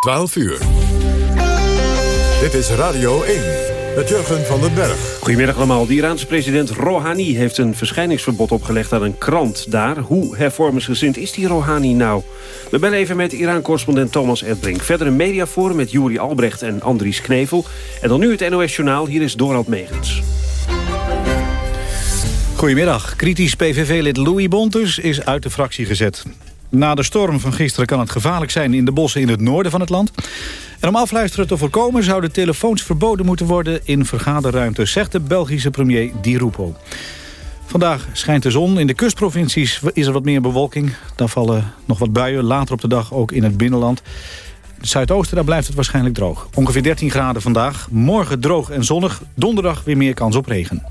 12 uur. Dit is Radio 1 met Jurgen van den Berg. Goedemiddag allemaal. De Iraanse president Rouhani heeft een verschijningsverbod opgelegd aan een krant daar. Hoe hervormingsgezind is die Rouhani nou? We bellen even met Iran-correspondent Thomas Erdbrink. Verder een mediaforum met Juri Albrecht en Andries Knevel. En dan nu het NOS Journaal. Hier is Dorald Megens. Goedemiddag. Kritisch PVV-lid Louis Bontes is uit de fractie gezet. Na de storm van gisteren kan het gevaarlijk zijn in de bossen in het noorden van het land. En om afluisteren te voorkomen zouden telefoons verboden moeten worden in vergaderruimte, zegt de Belgische premier Di Rupo. Vandaag schijnt de zon. In de kustprovincies is er wat meer bewolking. Dan vallen nog wat buien, later op de dag ook in het binnenland. In het zuidoosten daar blijft het waarschijnlijk droog. Ongeveer 13 graden vandaag. Morgen droog en zonnig. Donderdag weer meer kans op regen.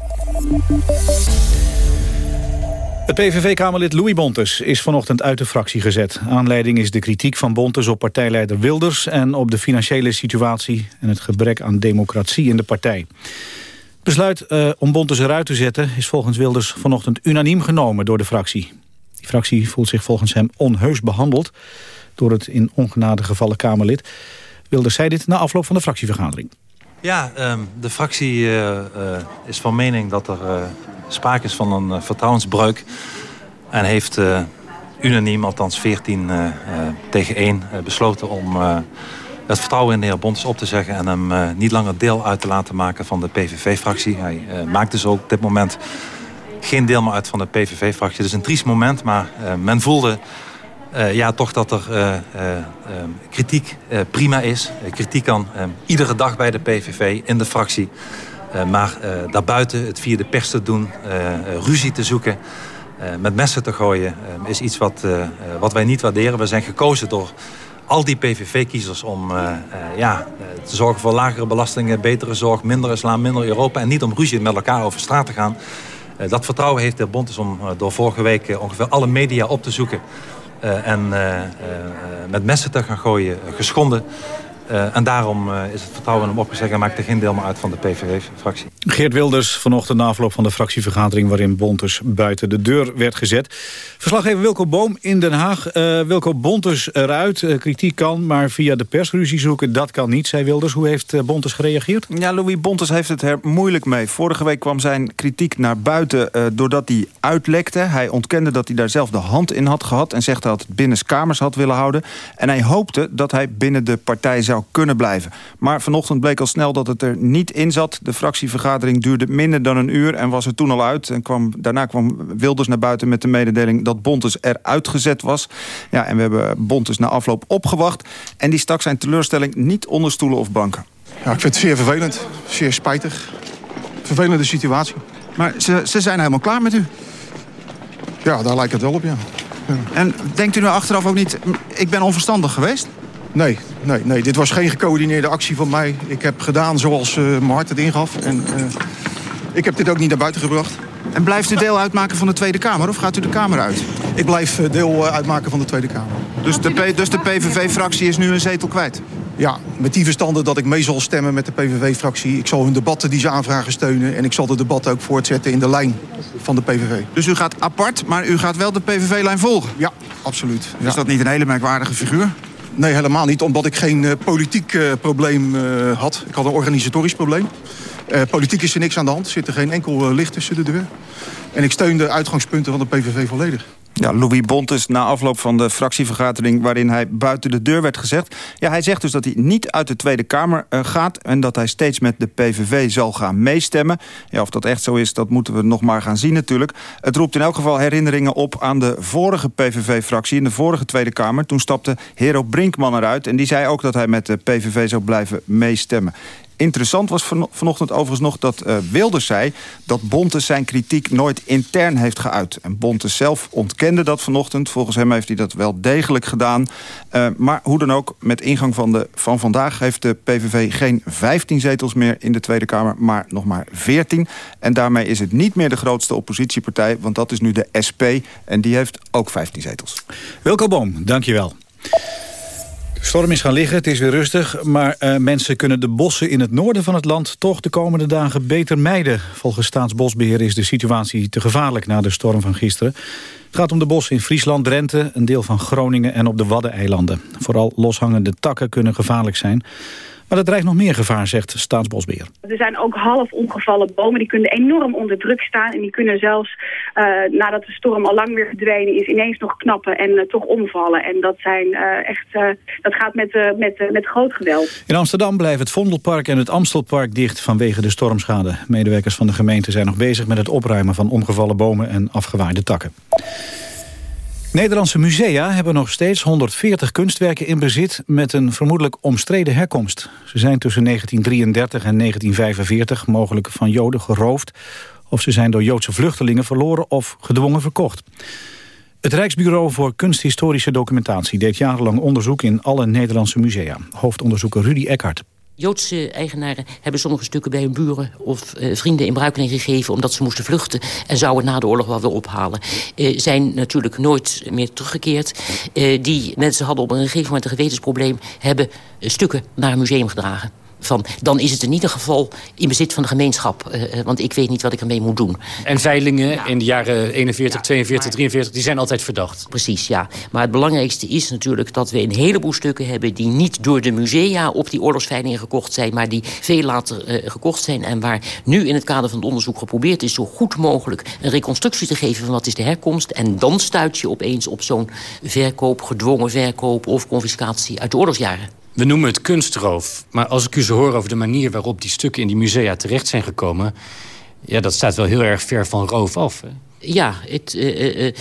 Het PVV-kamerlid Louis Bontes is vanochtend uit de fractie gezet. Aanleiding is de kritiek van Bontes op partijleider Wilders... en op de financiële situatie en het gebrek aan democratie in de partij. Het besluit uh, om Bontes eruit te zetten is volgens Wilders vanochtend unaniem genomen door de fractie. Die fractie voelt zich volgens hem onheus behandeld door het in ongenade gevallen Kamerlid. Wilders zei dit na afloop van de fractievergadering. Ja, um, de fractie uh, uh, is van mening dat er sprake is van een vertrouwensbreuk. En heeft unaniem, althans 14 tegen 1, besloten om het vertrouwen in de heer Bontes op te zeggen... en hem niet langer deel uit te laten maken van de PVV-fractie. Hij maakt dus ook op dit moment geen deel meer uit van de PVV-fractie. Is een triest moment, maar men voelde uh, ja, toch dat er uh, uh, kritiek prima is. kritiek kan iedere dag bij de PVV, in de fractie. maar daarbuiten het via de pers te doen, ruzie te zoeken... met messen te gooien, is iets wat, wat wij niet waarderen. We zijn gekozen door al die PVV-kiezers om ja, te zorgen voor lagere belastingen... betere zorg, minder islam, minder Europa... en niet om ruzie met elkaar over straat te gaan... dat vertrouwen heeft de Bond is om door vorige week ongeveer alle media op te zoeken... Uh, en uh, uh, met messen te gaan gooien, geschonden. En daarom is het vertrouwen hem opgezegd en maakt er geen deel meer uit van de PVV-fractie. Geert Wilders vanochtend na afloop van de fractievergadering... waarin Bontes buiten de deur werd gezet. Verslaggever Wilco Boom in Den Haag. Uh, Wilco Bontes eruit, kritiek kan, maar via de persruzie zoeken... dat kan niet, zei Wilders. Hoe heeft Bontes gereageerd? Ja, Louis Bontes heeft het er moeilijk mee. Vorige week kwam zijn kritiek naar buiten doordat hij uitlekte. Hij ontkende dat hij daar zelf de hand in had gehad... en zegt dat het binnenskamers had willen houden. En hij hoopte dat hij binnen de partij zou kunnen blijven. Maar vanochtend bleek al snel dat het er niet in zat. De fractievergadering duurde minder dan een uur en was er toen al uit. En kwam, daarna kwam Wilders naar buiten met de mededeling dat Bontes eruit gezet was. Ja, en we hebben Bontes na afloop opgewacht. En die stak zijn teleurstelling niet onder stoelen of banken. Ja, ik vind het zeer vervelend. Zeer spijtig. Vervelende situatie. Maar ze, ze zijn helemaal klaar met u? Ja, daar lijkt het wel op, ja. ja. En denkt u nou achteraf ook niet... ik ben onverstandig geweest? Nee, nee, nee, dit was geen gecoördineerde actie van mij. Ik heb gedaan zoals uh, mijn hart het ingaf. En uh, ik heb dit ook niet naar buiten gebracht. En blijft u deel uitmaken van de Tweede Kamer of gaat u de Kamer uit? Ik blijf eh, deel uitmaken van de Tweede Kamer. Dus de, dus de PVV-fractie is nu een zetel kwijt? Ja, met die verstanden dat ik mee zal stemmen met de PVV-fractie. Ik zal hun debatten die ze aanvragen steunen. En ik zal de debatten ook voortzetten in de lijn van de PVV. Dus u gaat apart, maar u gaat wel de PVV-lijn volgen? Ja, absoluut. Ja. Is dat niet een hele merkwaardige figuur? Nee, helemaal niet. Omdat ik geen uh, politiek uh, probleem uh, had. Ik had een organisatorisch probleem. politiek is er niks aan de hand. Zit er geen enkel licht tussen de deur. En ik steun de uitgangspunten van de PVV volledig. Ja, Louis Bontes na afloop van de fractievergadering... waarin hij buiten de deur werd gezegd. Ja, hij zegt dus dat hij niet uit de Tweede Kamer uh, gaat... en dat hij steeds met de PVV zal gaan meestemmen. Ja, of dat echt zo is, dat moeten we nog maar gaan zien natuurlijk. Het roept in elk geval herinneringen op aan de vorige PVV-fractie... in de vorige Tweede Kamer. Toen stapte Hero Brinkman eruit... en die zei ook dat hij met de PVV zou blijven meestemmen. Interessant was van, vanochtend overigens nog dat uh, Wilders zei... dat Bontes zijn kritiek nooit intern heeft geuit. En Bontes zelf ontkende dat vanochtend. Volgens hem heeft hij dat wel degelijk gedaan. Uh, maar hoe dan ook, met ingang van, de, van vandaag... heeft de PVV geen 15 zetels meer in de Tweede Kamer... maar nog maar 14. En daarmee is het niet meer de grootste oppositiepartij... want dat is nu de SP en die heeft ook 15 zetels. Wilco Boom, dank wel. storm is gaan liggen, het is weer rustig... maar uh, mensen kunnen de bossen in het noorden van het land... toch de komende dagen beter mijden. Volgens Staatsbosbeheer is de situatie te gevaarlijk... na de storm van gisteren. Het gaat om de bossen in Friesland, Drenthe, een deel van Groningen... en op de Waddeneilanden. Vooral loshangende takken kunnen gevaarlijk zijn... Maar er dreigt nog meer gevaar, zegt Staatsbosbeheer. Er zijn ook half omgevallen bomen. Die kunnen enorm onder druk staan. En die kunnen zelfs, uh, nadat de storm al lang weer verdwenen is... ineens nog knappen en uh, toch omvallen. En dat, zijn, uh, echt, dat gaat met, met, met groot geweld. In Amsterdam blijven het Vondelpark en het Amstelpark dicht... vanwege de stormschade. Medewerkers van de gemeente zijn nog bezig met het opruimen... van omgevallen bomen en afgewaaide takken. Nederlandse musea hebben nog steeds 140 kunstwerken in bezit... met een vermoedelijk omstreden herkomst. Ze zijn tussen 1933 en 1945 mogelijk van Joden geroofd... of ze zijn door Joodse vluchtelingen verloren of gedwongen verkocht. Het Rijksbureau voor Kunsthistorische Documentatie... deed jarenlang onderzoek in alle Nederlandse musea. Hoofdonderzoeker Rudy Eckhart. Joodse eigenaren hebben sommige stukken bij hun buren of uh, vrienden in bruikleen gegeven... omdat ze moesten vluchten en zouden na de oorlog wel weer ophalen. Uh, zijn natuurlijk nooit meer teruggekeerd. Uh, die mensen hadden op een gegeven moment een gewetensprobleem... hebben stukken naar een museum gedragen van, dan is het in ieder geval in bezit van de gemeenschap. Uh, want ik weet niet wat ik ermee moet doen. En veilingen ja. in de jaren 41, ja, 42, maar, 43, die zijn altijd verdacht. Precies, ja. Maar het belangrijkste is natuurlijk dat we een heleboel stukken hebben... die niet door de musea op die oorlogsveilingen gekocht zijn... maar die veel later uh, gekocht zijn. En waar nu in het kader van het onderzoek geprobeerd is... zo goed mogelijk een reconstructie te geven van wat is de herkomst. En dan stuit je opeens op zo'n verkoop, gedwongen verkoop... of confiscatie uit de oorlogsjaren. We noemen het kunstroof. Maar als ik u zo hoor over de manier waarop die stukken in die musea terecht zijn gekomen... ja, dat staat wel heel erg ver van roof af. Hè? Ja, het, uh, uh,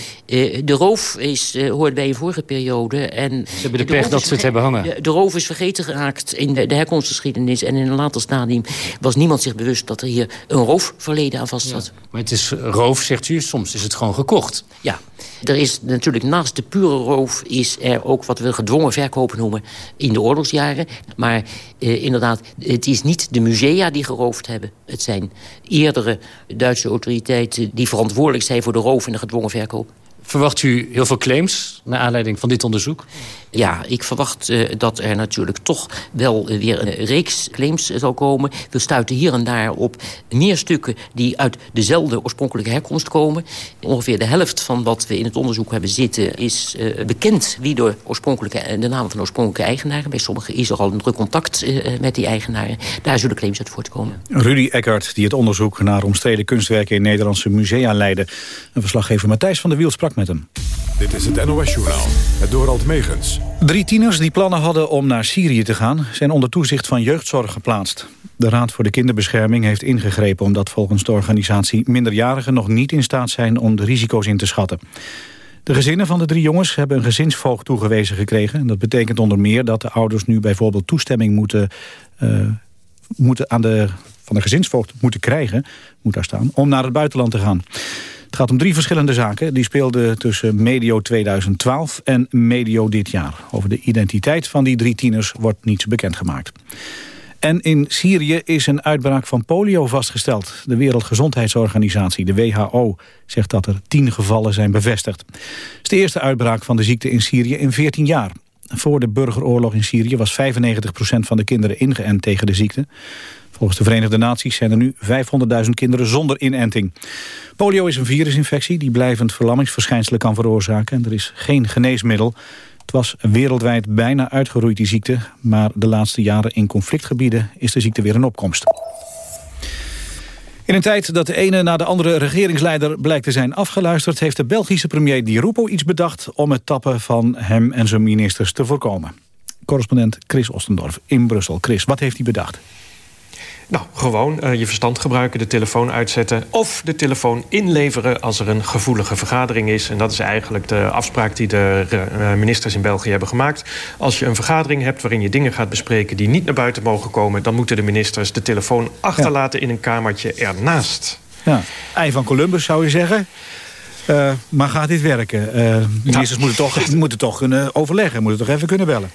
de roof is, hoort bij een vorige periode. En ze hebben de, de pech dat ze het hebben hangen. De, de, roof is vergeten geraakt in de, de herkomstgeschiedenis. En in een later stadium was niemand zich bewust... dat er hier een roofverleden aan vast zat. Ja, maar het is roof, zegt u. Soms is het gewoon gekocht. Ja, er is natuurlijk naast de pure roof... is er ook wat we gedwongen verkopen noemen in de oorlogsjaren. Maar eh, inderdaad, het is niet de musea die geroofd hebben. Het zijn eerdere Duitse autoriteiten... die verantwoordelijk zijn voor de roof en de gedwongen verkoop. Verwacht u heel veel claims naar aanleiding van dit onderzoek? Ja, ik verwacht uh, dat er natuurlijk toch wel uh, weer een reeks claims zal komen. We stuiten hier en daar op meer stukken die uit dezelfde oorspronkelijke herkomst komen. Ongeveer de helft van wat we in het onderzoek hebben zitten... is bekend wie de, oorspronkelijke, de naam van de oorspronkelijke eigenaren. Bij sommigen is er al een druk contact met die eigenaren. Daar zullen claims uit voortkomen. Rudy Eckert, die het onderzoek naar omstreden kunstwerken... in Nederlandse musea leidde. Een verslaggever Matthijs van der Wiel sprak met hem. Dit is het NOS-journaal, het Dorald Megens. Drie tieners die plannen hadden om naar Syrië te gaan... zijn onder toezicht van jeugdzorg geplaatst. De Raad voor de Kinderbescherming heeft ingegrepen... omdat volgens de organisatie minderjarigen nog niet in staat zijn... om de risico's in te schatten. De gezinnen van de drie jongens hebben een gezinsvoogd toegewezen gekregen. En dat betekent onder meer dat de ouders nu bijvoorbeeld toestemming moeten... Uh, moeten aan de, van de gezinsvoogd moeten krijgen, moet daar staan, om naar het buitenland te gaan. Het gaat om drie verschillende zaken. Die speelden tussen medio 2012 en medio dit jaar. Over de identiteit van die drie tieners wordt niets bekendgemaakt. En in Syrië is een uitbraak van polio vastgesteld. De Wereldgezondheidsorganisatie, de WHO, zegt dat er tien gevallen zijn bevestigd. Het is de eerste uitbraak van de ziekte in Syrië in 14 jaar. Voor de burgeroorlog in Syrië was 95% van de kinderen ingeënt tegen de ziekte. Volgens de Verenigde Naties zijn er nu 500.000 kinderen zonder inenting. Polio is een virusinfectie die blijvend verlammingsverschijnselen kan veroorzaken. En er is geen geneesmiddel. Het was wereldwijd bijna uitgeroeid, die ziekte. Maar de laatste jaren in conflictgebieden is de ziekte weer een opkomst. In een tijd dat de ene na de andere regeringsleider blijkt te zijn afgeluisterd... heeft de Belgische premier Di Rupo iets bedacht... om het tappen van hem en zijn ministers te voorkomen. Correspondent Chris Ostendorf in Brussel. Chris, wat heeft hij bedacht? Nou, gewoon uh, je verstand gebruiken, de telefoon uitzetten... of de telefoon inleveren als er een gevoelige vergadering is. En dat is eigenlijk de afspraak die de uh, ministers in België hebben gemaakt. Als je een vergadering hebt waarin je dingen gaat bespreken... die niet naar buiten mogen komen... dan moeten de ministers de telefoon achterlaten ja. in een kamertje ernaast. Ja, ei van Columbus zou je zeggen... Uh, maar gaat dit werken? ministers ja. moeten, toch, moeten toch kunnen overleggen, moeten toch even kunnen bellen.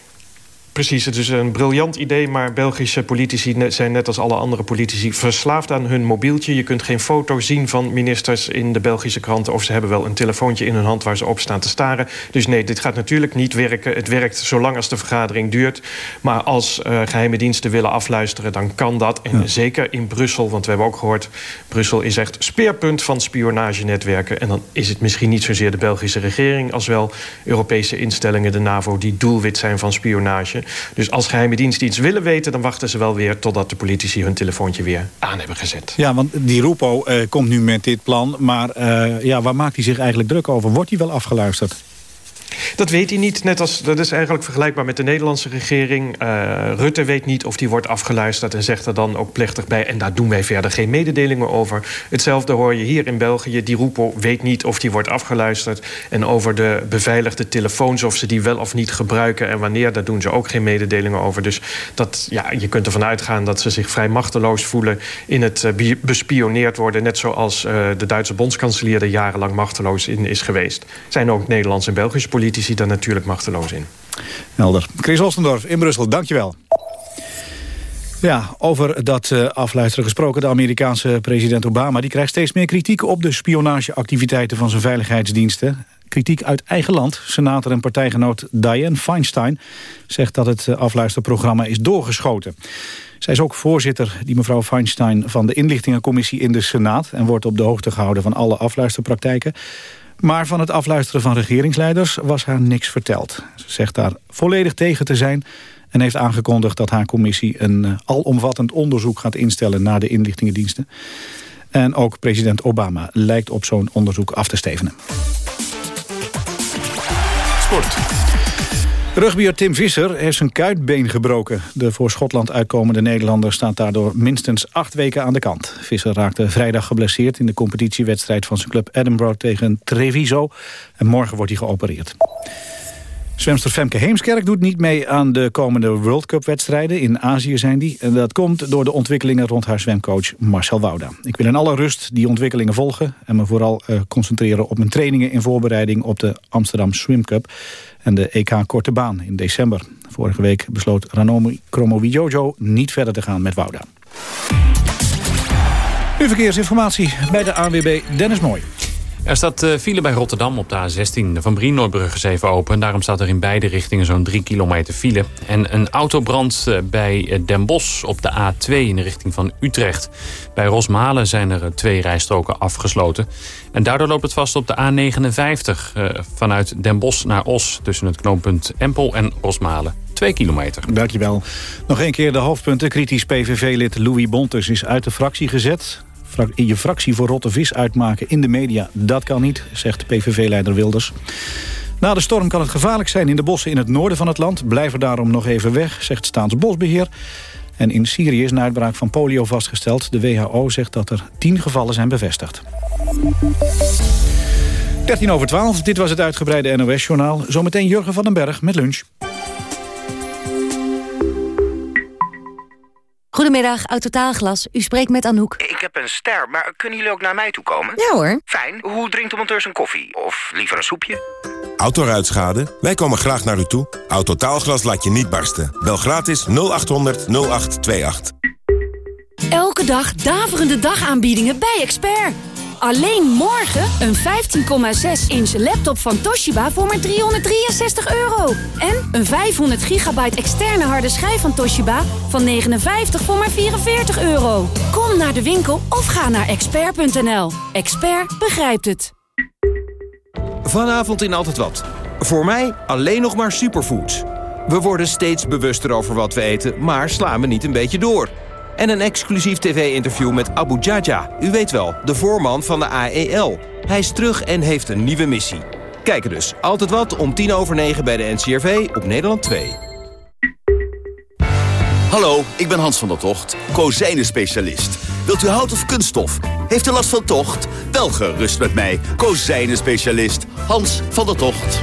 Precies, het is een briljant idee, maar Belgische politici zijn net als alle andere politici verslaafd aan hun mobieltje. Je kunt geen foto zien van ministers in de Belgische kranten of ze hebben wel een telefoontje in hun hand waar ze op staan te staren. Dus nee, dit gaat natuurlijk niet werken. Het werkt zolang als de vergadering duurt. Maar als uh, geheime diensten willen afluisteren, dan kan dat. En zeker in Brussel, want we hebben ook gehoord... Brussel is echt speerpunt van spionagenetwerken. En dan is het misschien niet zozeer de Belgische regering... als wel Europese instellingen, de NAVO, die doelwit zijn van spionage. Dus als geheime diensten iets willen weten... dan wachten ze wel weer totdat de politici hun telefoontje weer aan hebben gezet. Ja, want die Rupo uh, komt nu met dit plan. Maar uh, ja, waar maakt hij zich eigenlijk druk over? Wordt hij wel afgeluisterd? Dat weet hij niet. Net als, dat is eigenlijk vergelijkbaar met de Nederlandse regering. Uh, Rutte weet niet of die wordt afgeluisterd... en zegt er dan ook plechtig bij... en daar doen wij verder geen mededelingen over. Hetzelfde hoor je hier in België. Die Roepo weet niet of die wordt afgeluisterd. En over de beveiligde telefoons... of ze die wel of niet gebruiken en wanneer... daar doen ze ook geen mededelingen over. Dus dat, ja, je kunt ervan uitgaan dat ze zich vrij machteloos voelen... in het uh, bespioneerd worden. Net zoals uh, de Duitse bondskanselier... er jarenlang machteloos in is geweest. Zijn ook Nederlandse en Belgische politici daar natuurlijk machteloos in. Helder. Chris Ostendorf in Brussel, dankjewel. Ja, over dat uh, afluisteren gesproken. De Amerikaanse president Obama die krijgt steeds meer kritiek... op de spionageactiviteiten van zijn veiligheidsdiensten. Kritiek uit eigen land. Senator en partijgenoot Dianne Feinstein zegt dat het eh, afluisterprogramma is doorgeschoten. Zij is ook voorzitter, die mevrouw Feinstein, van de inlichtingencommissie in de Senaat... en wordt op de hoogte gehouden van alle afluisterpraktijken. Maar van het afluisteren van regeringsleiders was haar niks verteld. Ze zegt daar volledig tegen te zijn en heeft aangekondigd dat haar commissie een uh, alomvattend onderzoek gaat instellen naar de inlichtingendiensten. En ook president Obama lijkt op zo'n onderzoek af te stevenen. Sport. Rugbier Tim Visser heeft zijn kuitbeen gebroken. De voor Schotland uitkomende Nederlander staat daardoor minstens acht weken aan de kant. Visser raakte vrijdag geblesseerd in de competitiewedstrijd van zijn club Edinburgh tegen Treviso. En morgen wordt hij geopereerd. Zwemster Femke Heemskerk doet niet mee aan de komende World Cup wedstrijden. In Azië zijn die. En dat komt door de ontwikkelingen rond haar zwemcoach Marcel Wouda. Ik wil in alle rust die ontwikkelingen volgen. En me vooral uh, concentreren op mijn trainingen in voorbereiding op de Amsterdam Swim Cup. En de EK Korte Baan in december. Vorige week besloot Ranomi Kromowidjojo niet verder te gaan met Wouda. Nu verkeersinformatie bij de ANWB Dennis Mooi. Er staat uh, file bij Rotterdam op de A16. De Van Brienoordbrug is even open. Daarom staat er in beide richtingen zo'n 3 kilometer file. En een autobrand uh, bij uh, Den Bosch op de A2 in de richting van Utrecht. Bij Rosmalen zijn er twee rijstroken afgesloten. En daardoor loopt het vast op de A59 vanuit Den Bosch naar Os... tussen het knooppunt Empel en Rosmalen. 2 kilometer. Dankjewel. Nog een keer de hoofdpunten. Kritisch PVV-lid Louis Bontes is uit de fractie gezet je fractie voor rotte vis uitmaken in de media. Dat kan niet, zegt PVV-leider Wilders. Na de storm kan het gevaarlijk zijn in de bossen in het noorden van het land. Blijf er daarom nog even weg, zegt Staatsbosbeheer. En in Syrië is een uitbraak van polio vastgesteld. De WHO zegt dat er 10 gevallen zijn bevestigd. 13 over 12, dit was het uitgebreide NOS-journaal. Zometeen Jurgen van den Berg met lunch. Goedemiddag, Autotaalglas. U spreekt met Anouk. Ik heb een ster, maar kunnen jullie ook naar mij toe komen? Ja hoor. Fijn. Hoe drinkt de monteur zijn koffie? Of liever een soepje? Autoruitschade? Wij komen graag naar u toe. Autotaalglas laat je niet barsten. Bel gratis 0800 0828. Elke dag daverende dagaanbiedingen bij Expert. Alleen morgen een 15,6 inch laptop van Toshiba voor maar 363 euro. En een 500 gigabyte externe harde schijf van Toshiba van 59 voor maar 44 euro. Kom naar de winkel of ga naar expert.nl. Expert begrijpt het. Vanavond in Altijd Wat. Voor mij alleen nog maar superfoods. We worden steeds bewuster over wat we eten, maar slaan we niet een beetje door... En een exclusief tv-interview met Abu Jaja. U weet wel, de voorman van de AEL. Hij is terug en heeft een nieuwe missie. Kijken dus. Altijd wat om tien over negen bij de NCRV op Nederland 2. Hallo, ik ben Hans van der Tocht, kozijnen-specialist. Wilt u hout of kunststof? Heeft u last van tocht? Wel gerust met mij, kozijnen-specialist Hans van der Tocht.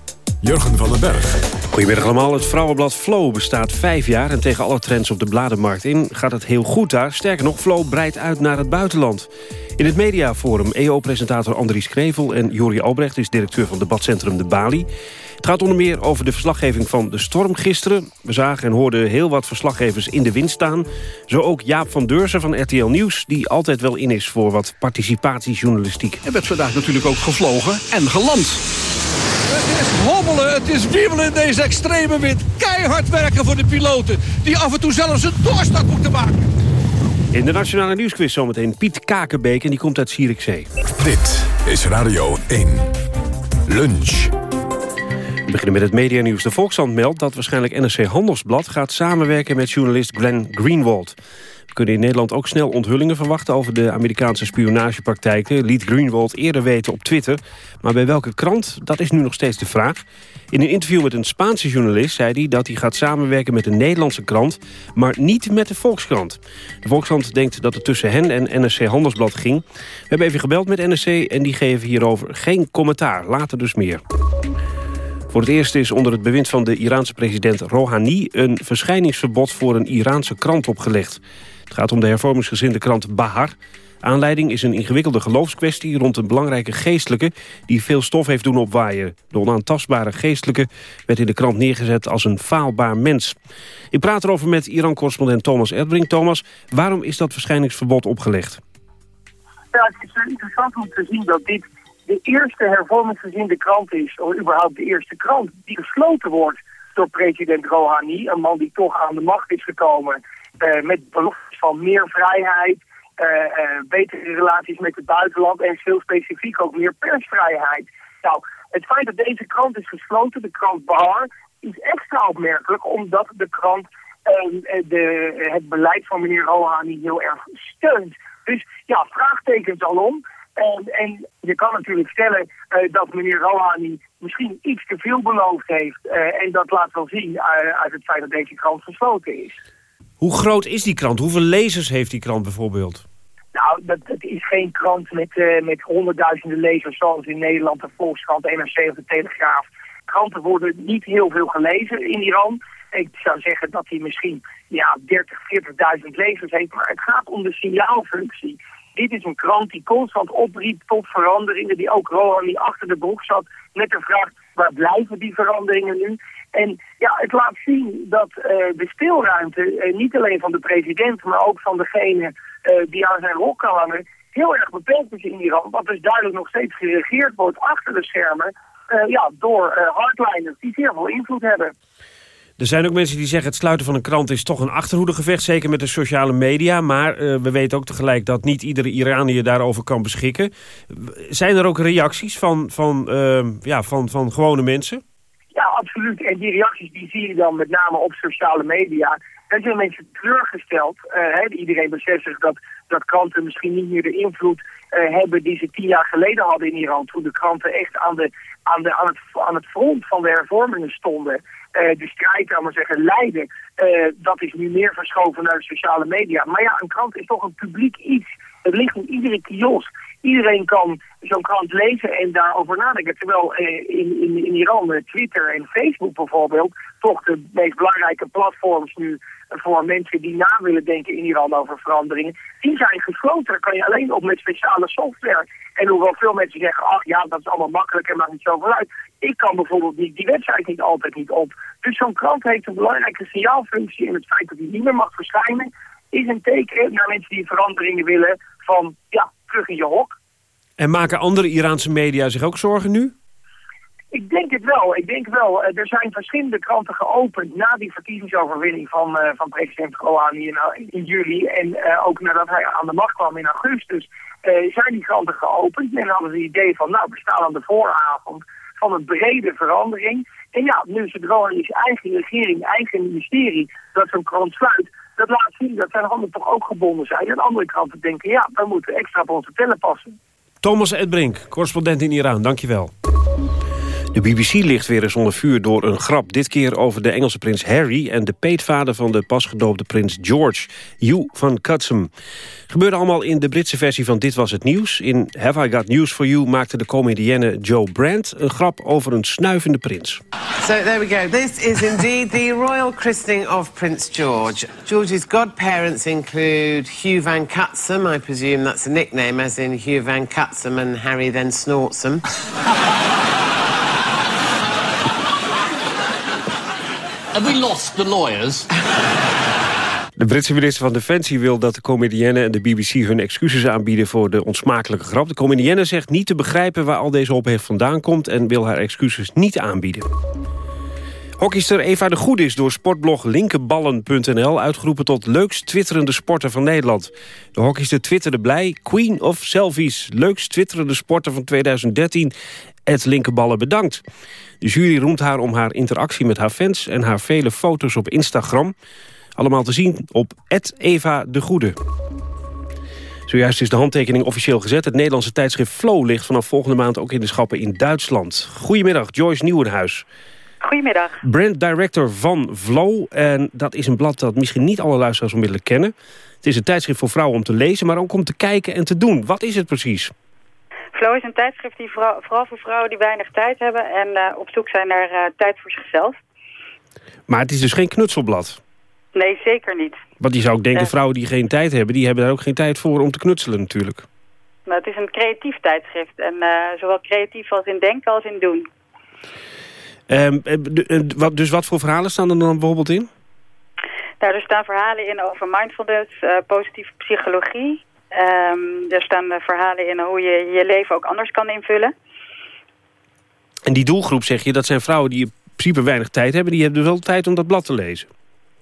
Jurgen van den Berg. Goedemiddag allemaal. Het vrouwenblad Flow bestaat vijf jaar... en tegen alle trends op de bladenmarkt in gaat het heel goed daar. Sterker nog, Flow breidt uit naar het buitenland. In het mediaforum EO-presentator Andries Krevel... en Jori Albrecht is directeur van debatcentrum De Bali. Het gaat onder meer over de verslaggeving van de storm gisteren. We zagen en hoorden heel wat verslaggevers in de wind staan. Zo ook Jaap van Deurzen van RTL Nieuws... die altijd wel in is voor wat participatiejournalistiek. Er werd vandaag natuurlijk ook gevlogen en geland. Het is hobbelen, het is wiebelen in deze extreme wind. Keihard werken voor de piloten, die af en toe zelfs een doorstart moeten maken. In de Nationale Nieuwsquiz zometeen Piet Kakenbeek... en die komt uit Zierikzee. Dit is Radio 1. Lunch. We beginnen met het medianieuws. De Volkshand meldt dat waarschijnlijk NRC Handelsblad... gaat samenwerken met journalist Glenn Greenwald. Kunnen in Nederland ook snel onthullingen verwachten... over de Amerikaanse spionagepraktijken. Liet Greenwald eerder weten op Twitter. Maar bij welke krant, dat is nu nog steeds de vraag. In een interview met een Spaanse journalist zei hij... dat hij gaat samenwerken met een Nederlandse krant... maar niet met de Volkskrant. De Volkskrant denkt dat het tussen hen en NRC Handelsblad ging. We hebben even gebeld met NRC en die geven hierover geen commentaar. Later dus meer. Voor het eerst is onder het bewind van de Iraanse president Rouhani... een verschijningsverbod voor een Iraanse krant opgelegd. Het gaat om de hervormingsgezinde krant Bahar. Aanleiding is een ingewikkelde geloofskwestie rond een belangrijke geestelijke... die veel stof heeft doen opwaaien. De onaantastbare geestelijke werd in de krant neergezet als een faalbaar mens. Ik praat erover met Iran-correspondent Thomas Erdbrink. Thomas, waarom is dat verschijningsverbod opgelegd? Ja, het is interessant om te zien dat dit de eerste hervormingsgezinde krant is, of überhaupt de eerste krant, die gesloten wordt door president Rouhani. Een man die toch aan de macht is gekomen met beloftes van meer vrijheid, uh, uh, betere relaties met het buitenland en veel specifiek ook meer persvrijheid. Nou, het feit dat deze krant is gesloten, de krant Bahar, is extra opmerkelijk omdat de krant de, het beleid van meneer Rouhani heel erg steunt. Dus ja, vraagtekens alom. En, en je kan natuurlijk stellen dat meneer Rouhani misschien iets te veel beloofd heeft. En dat laat wel zien uit het feit dat deze krant gesloten is. Hoe groot is die krant? Hoeveel lezers heeft die krant bijvoorbeeld? Nou, dat, is geen krant met, met honderdduizenden lezers zoals in Nederland de Volkskrant, NRC of de Telegraaf. Kranten worden niet heel veel gelezen in Iran. Ik zou zeggen dat hij misschien ja, 30, 40.000 lezers heeft. Maar het gaat om de signaalfunctie. Dit is een krant die constant opriep tot veranderingen, die ook Rouhani achter de broek zat met de vraag waar blijven die veranderingen nu? En ja, het laat zien dat uh, de speelruimte, uh, niet alleen van de president, maar ook van degene uh, die aan zijn rok kan hangen, heel erg beperkt is in Iran. Wat dus duidelijk nog steeds geregeerd wordt achter de schermen ja, door hardliners die zeer veel invloed hebben. Er zijn ook mensen die zeggen het sluiten van een krant is toch een achterhoedegevecht. Zeker met de sociale media. Maar we weten ook tegelijk dat niet iedere Iranier daarover kan beschikken. Zijn er ook reacties van, van, ja, van, van gewone mensen? Ja, absoluut. En die reacties die zie je dan met name op sociale media. Er zijn mensen teleurgesteld. Uh, iedereen beseft zich dat, dat kranten misschien niet meer de invloed hebben die ze tien jaar geleden hadden in Iran. Toen de kranten echt aan, de, aan, de, aan, het, aan het front van de hervormingen stonden. Uh, de strijd, kan maar zeggen, leiden. Dat is nu meer verschoven naar de sociale media. Maar ja, een krant is toch een publiek iets. Het ligt in iedere kiosk. Iedereen kan zo'n krant lezen en daarover nadenken. Terwijl uh, in, in, in Iran Twitter en Facebook bijvoorbeeld... toch de meest belangrijke platforms nu voor mensen die na willen denken in Iran over veranderingen... die zijn gesloten. Daar kan je alleen op met speciale software. En hoewel veel mensen zeggen, ach ja, dat is allemaal makkelijk en maakt niet zoveel uit. Ik kan bijvoorbeeld niet, die website niet altijd niet op. Dus zo'n krant heeft een belangrijke signaalfunctie. En het feit dat hij niet meer mag verschijnen, is een teken naar mensen die veranderingen willen van, ja, terug in je hok. En maken andere Iraanse media zich ook zorgen nu? Ik denk het wel. Ik denk wel. Er zijn verschillende kranten geopend na die verkiezingsoverwinning van, uh, van president Rouhani in, in juli. En uh, ook nadat hij aan de macht kwam in augustus, uh, zijn die kranten geopend. En hadden ze het idee van, nou, we staan aan de vooravond van een brede verandering. En ja, nu is het Rouhani's eigen regering, eigen ministerie, dat zo'n krant sluit. Dat laat zien dat zijn handen toch ook gebonden zijn. En andere kranten denken, ja, we moeten extra op onze tellen passen. Thomas Edbrink, correspondent in Iran, dankjewel. De BBC ligt weer eens onder vuur door een grap. Dit keer over de Engelse prins Harry... en de peetvader van de pasgedoopte prins George, Hugh van Cutsum. Gebeurde allemaal in de Britse versie van Dit Was Het Nieuws. In Have I Got News For You maakte de comedienne Joe Brandt... een grap over een snuivende prins. So there we go. This is indeed the royal christening of Prince George. George's godparents include Hugh Van Cutsum. I presume that's a nickname, as in Hugh Van Cutsum and Harry then snorts. Have we lost the lawyers? De Britse minister van Defensie wil dat de comedienne en de BBC hun excuses aanbieden voor de onsmakelijke grap. De comedienne zegt niet te begrijpen waar al deze ophef vandaan komt en wil haar excuses niet aanbieden. Hockeyster Eva de Goede is door sportblog linkeballen.nl uitgeroepen tot leukst twitterende sporter van Nederland. De hockeyster twitterde blij Queen of Selfies, leukst twitterende sporter van 2013. Het linkerballen bedankt. De jury roemt haar om haar interactie met haar fans en haar vele foto's op Instagram. Allemaal te zien op Eva de Goede. Zojuist is de handtekening officieel gezet. Het Nederlandse tijdschrift Flow ligt vanaf volgende maand ook in de schappen in Duitsland. Goedemiddag, Joyce Nieuwenhuis. Goedemiddag. Brand director van Flow. En dat is een blad dat misschien niet alle luisteraars onmiddellijk kennen. Het is een tijdschrift voor vrouwen om te lezen, maar ook om te kijken en te doen. Wat is het precies? Flow is een tijdschrift die vooral, vooral voor vrouwen die weinig tijd hebben... en uh, op zoek zijn naar uh, tijd voor zichzelf. Maar het is dus geen knutselblad? Nee, zeker niet. Want die zou ik denken, uh, vrouwen die geen tijd hebben... die hebben daar ook geen tijd voor om te knutselen natuurlijk. Maar het is een creatief tijdschrift. En zowel creatief als in denken als in doen. Um, wat, dus wat voor verhalen staan er dan bijvoorbeeld in? Nou, er staan verhalen in over mindfulness, positieve psychologie... Um, er staan verhalen in hoe je je leven ook anders kan invullen. En die doelgroep, zeg je, dat zijn vrouwen die in principe weinig tijd hebben. Die hebben dus wel tijd om dat blad te lezen.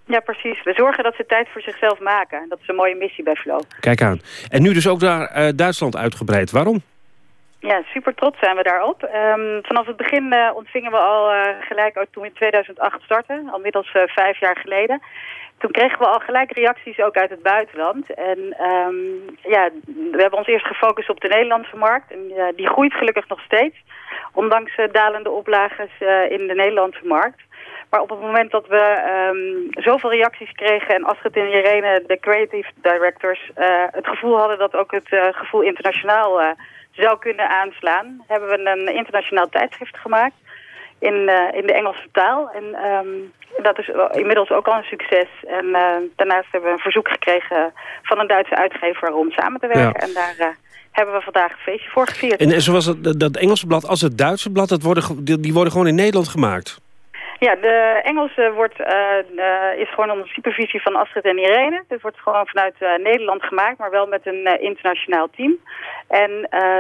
Ja, precies. We zorgen dat ze tijd voor zichzelf maken. Dat is een mooie missie bij Flow. Kijk aan. En nu dus ook naar uh, Duitsland uitgebreid. Waarom? Ja, super trots zijn we daarop. Um, vanaf het begin uh, ontvingen we al uh, gelijk, ook toen we in 2008 starten, al middels vijf jaar geleden toen kregen we al gelijk reacties ook uit het buitenland. En um, ja, we hebben ons eerst gefocust op de Nederlandse markt. En uh, die groeit gelukkig nog steeds. Ondanks uh, dalende oplages uh, in de Nederlandse markt. Maar op het moment dat we um, zoveel reacties kregen... en Astrid en Irene, de creative directors... het gevoel hadden dat ook het gevoel internationaal zou kunnen aanslaan... hebben we een internationaal tijdschrift gemaakt in, in de Engelse taal. En um, dat is inmiddels ook al een succes. En uh, daarnaast hebben we een verzoek gekregen van een Duitse uitgever om samen te werken. Ja. En daar uh, hebben we vandaag een feestje voor gevierd. En zoals het, dat Engelse blad als het Duitse blad, dat worden, die worden gewoon in Nederland gemaakt? Ja, de Engelse wordt, uh, uh, is gewoon onder supervisie van Astrid en Irene. Dit wordt gewoon vanuit uh, Nederland gemaakt, maar wel met een internationaal team. En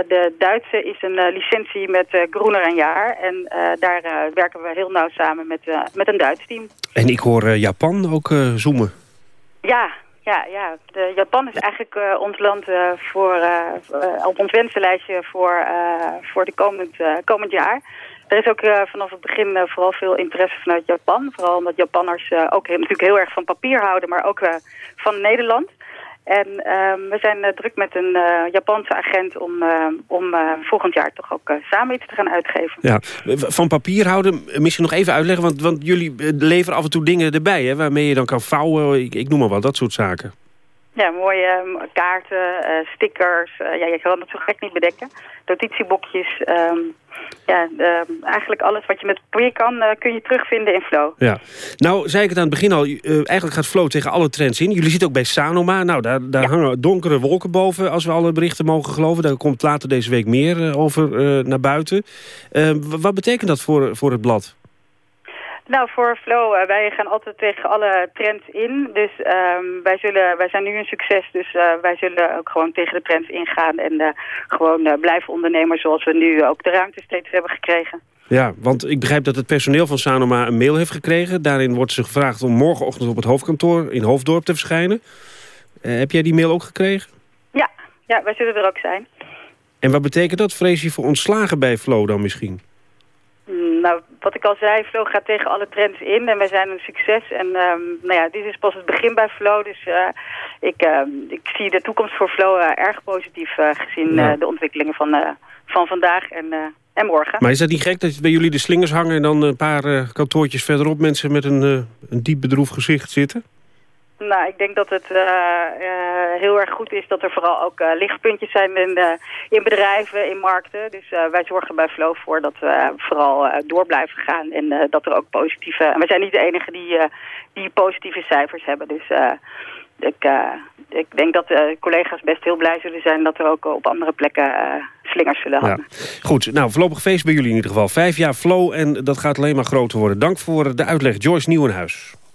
de Duitse is een licentie met Groener en Jaar. En daar werken we heel nauw samen met, met een Duits team. En ik hoor Japan ook zoomen. Ja, ja, ja. De Japan is eigenlijk uh, ons land uh, voor, uh, op ons wensenlijstje voor, voor de komend, komend jaar. Er is ook uh, vanaf het begin uh, vooral veel interesse vanuit Japan. Vooral omdat Japanners uh, ook natuurlijk heel erg van papier houden, maar ook van Nederland. En we zijn druk met een Japanse agent om, om volgend jaar toch ook samen iets te gaan uitgeven. Ja, van papier houden, misschien nog even uitleggen, want, want jullie leveren af en toe dingen erbij, hè, waarmee je dan kan vouwen, ik, ik noem maar wat, dat soort zaken. Ja, mooie kaarten, uh, stickers. Uh, ja, je kan het zo gek niet bedekken. Notitieboekjes. Um, ja, um, eigenlijk alles wat je met papier kan, uh, kun je terugvinden in Flow. Ja. Nou, zei ik het aan het begin al. eigenlijk gaat Flow tegen alle trends in. Jullie zitten ook bij Sanoma. Nou, daar, daar ja. hangen donkere wolken boven, als we alle berichten mogen geloven. Daar komt later deze week meer over naar buiten. wat betekent dat voor, voor het blad? Nou, voor Flow, uh, wij gaan altijd tegen alle trends in. Dus um, wij, zullen, wij zijn nu een succes, dus uh, wij zullen ook gewoon tegen de trends ingaan... en uh, gewoon blijven ondernemen zoals we nu ook de ruimte steeds hebben gekregen. Ja, want ik begrijp dat het personeel van Sanoma een mail heeft gekregen. Daarin wordt ze gevraagd om morgenochtend op het hoofdkantoor in Hoofddorp te verschijnen. heb jij die mail ook gekregen? Ja, ja, wij zullen er ook zijn. En wat betekent dat? Vrees je voor ontslagen bij Flow dan misschien? Nou, wat ik al zei, Flow gaat tegen alle trends in en wij zijn een succes. En um, nou ja, dit is pas het begin bij Flow, dus uh, ik, uh, ik zie de toekomst voor Flow uh, erg positief gezien ja. de ontwikkelingen van, van vandaag en, En morgen. Maar is dat niet gek dat bij jullie de slingers hangen... en dan een paar kantoortjes verderop mensen met een, een diep bedroefd gezicht zitten? Nou, ik denk dat het uh, uh, heel erg goed is dat er vooral ook uh, lichtpuntjes zijn in, in bedrijven, in markten. Dus wij zorgen bij Flow voor dat we vooral door blijven gaan en dat er ook positieve... En we zijn niet de enige die, die positieve cijfers hebben, dus ik, ik denk dat de collega's best heel blij zullen zijn dat er ook op andere plekken slingers zullen hangen. Ja. Goed, nou voorlopig feest bij jullie in ieder geval. Vijf jaar Flow en dat gaat alleen maar groter worden. Dank voor de uitleg, Joyce Nieuwenhuis.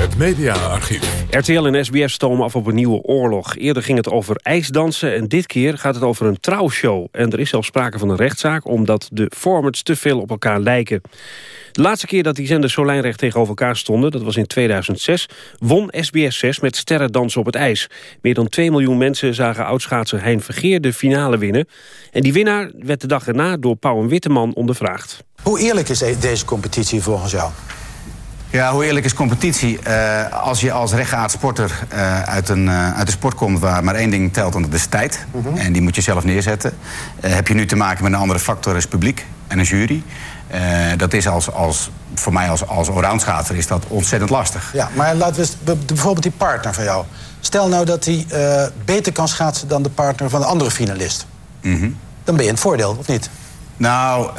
Het mediaarchief. RTL en SBS stomen af op een nieuwe oorlog. Eerder ging het over ijsdansen en dit keer gaat het over een trouwshow. En er is zelfs sprake van een rechtszaak omdat de formats te veel op elkaar lijken. De laatste keer dat die zenders zo lijnrecht tegenover elkaar stonden, dat was in 2006, won SBS 6 met sterrendansen op het ijs. Meer dan 2 miljoen mensen zagen oudschaatser Hein Vergeer de finale winnen. En die winnaar werd de dag erna door Pauw en Witteman ondervraagd. Hoe eerlijk is deze competitie volgens jou? Ja, hoe eerlijk is competitie? Uh, als je als rechtgeaard sporter uh, uit, een, uh, uit een sport komt waar maar één ding telt, en dat is tijd. -hmm. En die moet je zelf neerzetten. heb je nu te maken met een andere factor als publiek en een jury. dat is als, als, voor mij als, als is dat ontzettend lastig. Ja, maar laten we eens, bijvoorbeeld die partner van jou. Stel nou dat hij beter kan schaatsen dan de partner van de andere finalist. -hmm. Dan ben je in het voordeel, of niet? Nou,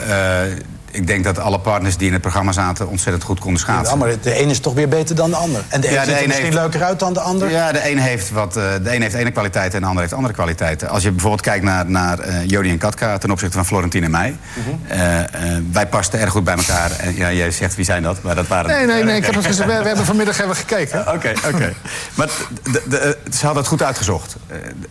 ik denk dat alle partners die in het programma zaten ontzettend goed konden schaatsen. Ja, maar de een is toch weer beter dan de ander. En de een ja, ziet er misschien heeft, leuker uit dan de ander. Ja, de een heeft, wat, uh, de een heeft ene kwaliteiten en de ander heeft andere kwaliteiten. Als je bijvoorbeeld kijkt naar, naar uh, Jody en Katka ten opzichte van Florentine en mij. Mm -hmm. uh, wij pasten erg goed bij elkaar. En ja, jij zegt wie zijn dat? Maar dat waren... Nee, nee, nee. Ik heb het gezegd, we, we, hebben vanmiddag hebben gekeken. Oké, oké. Okay, okay. maar de, de, ze hadden het goed uitgezocht.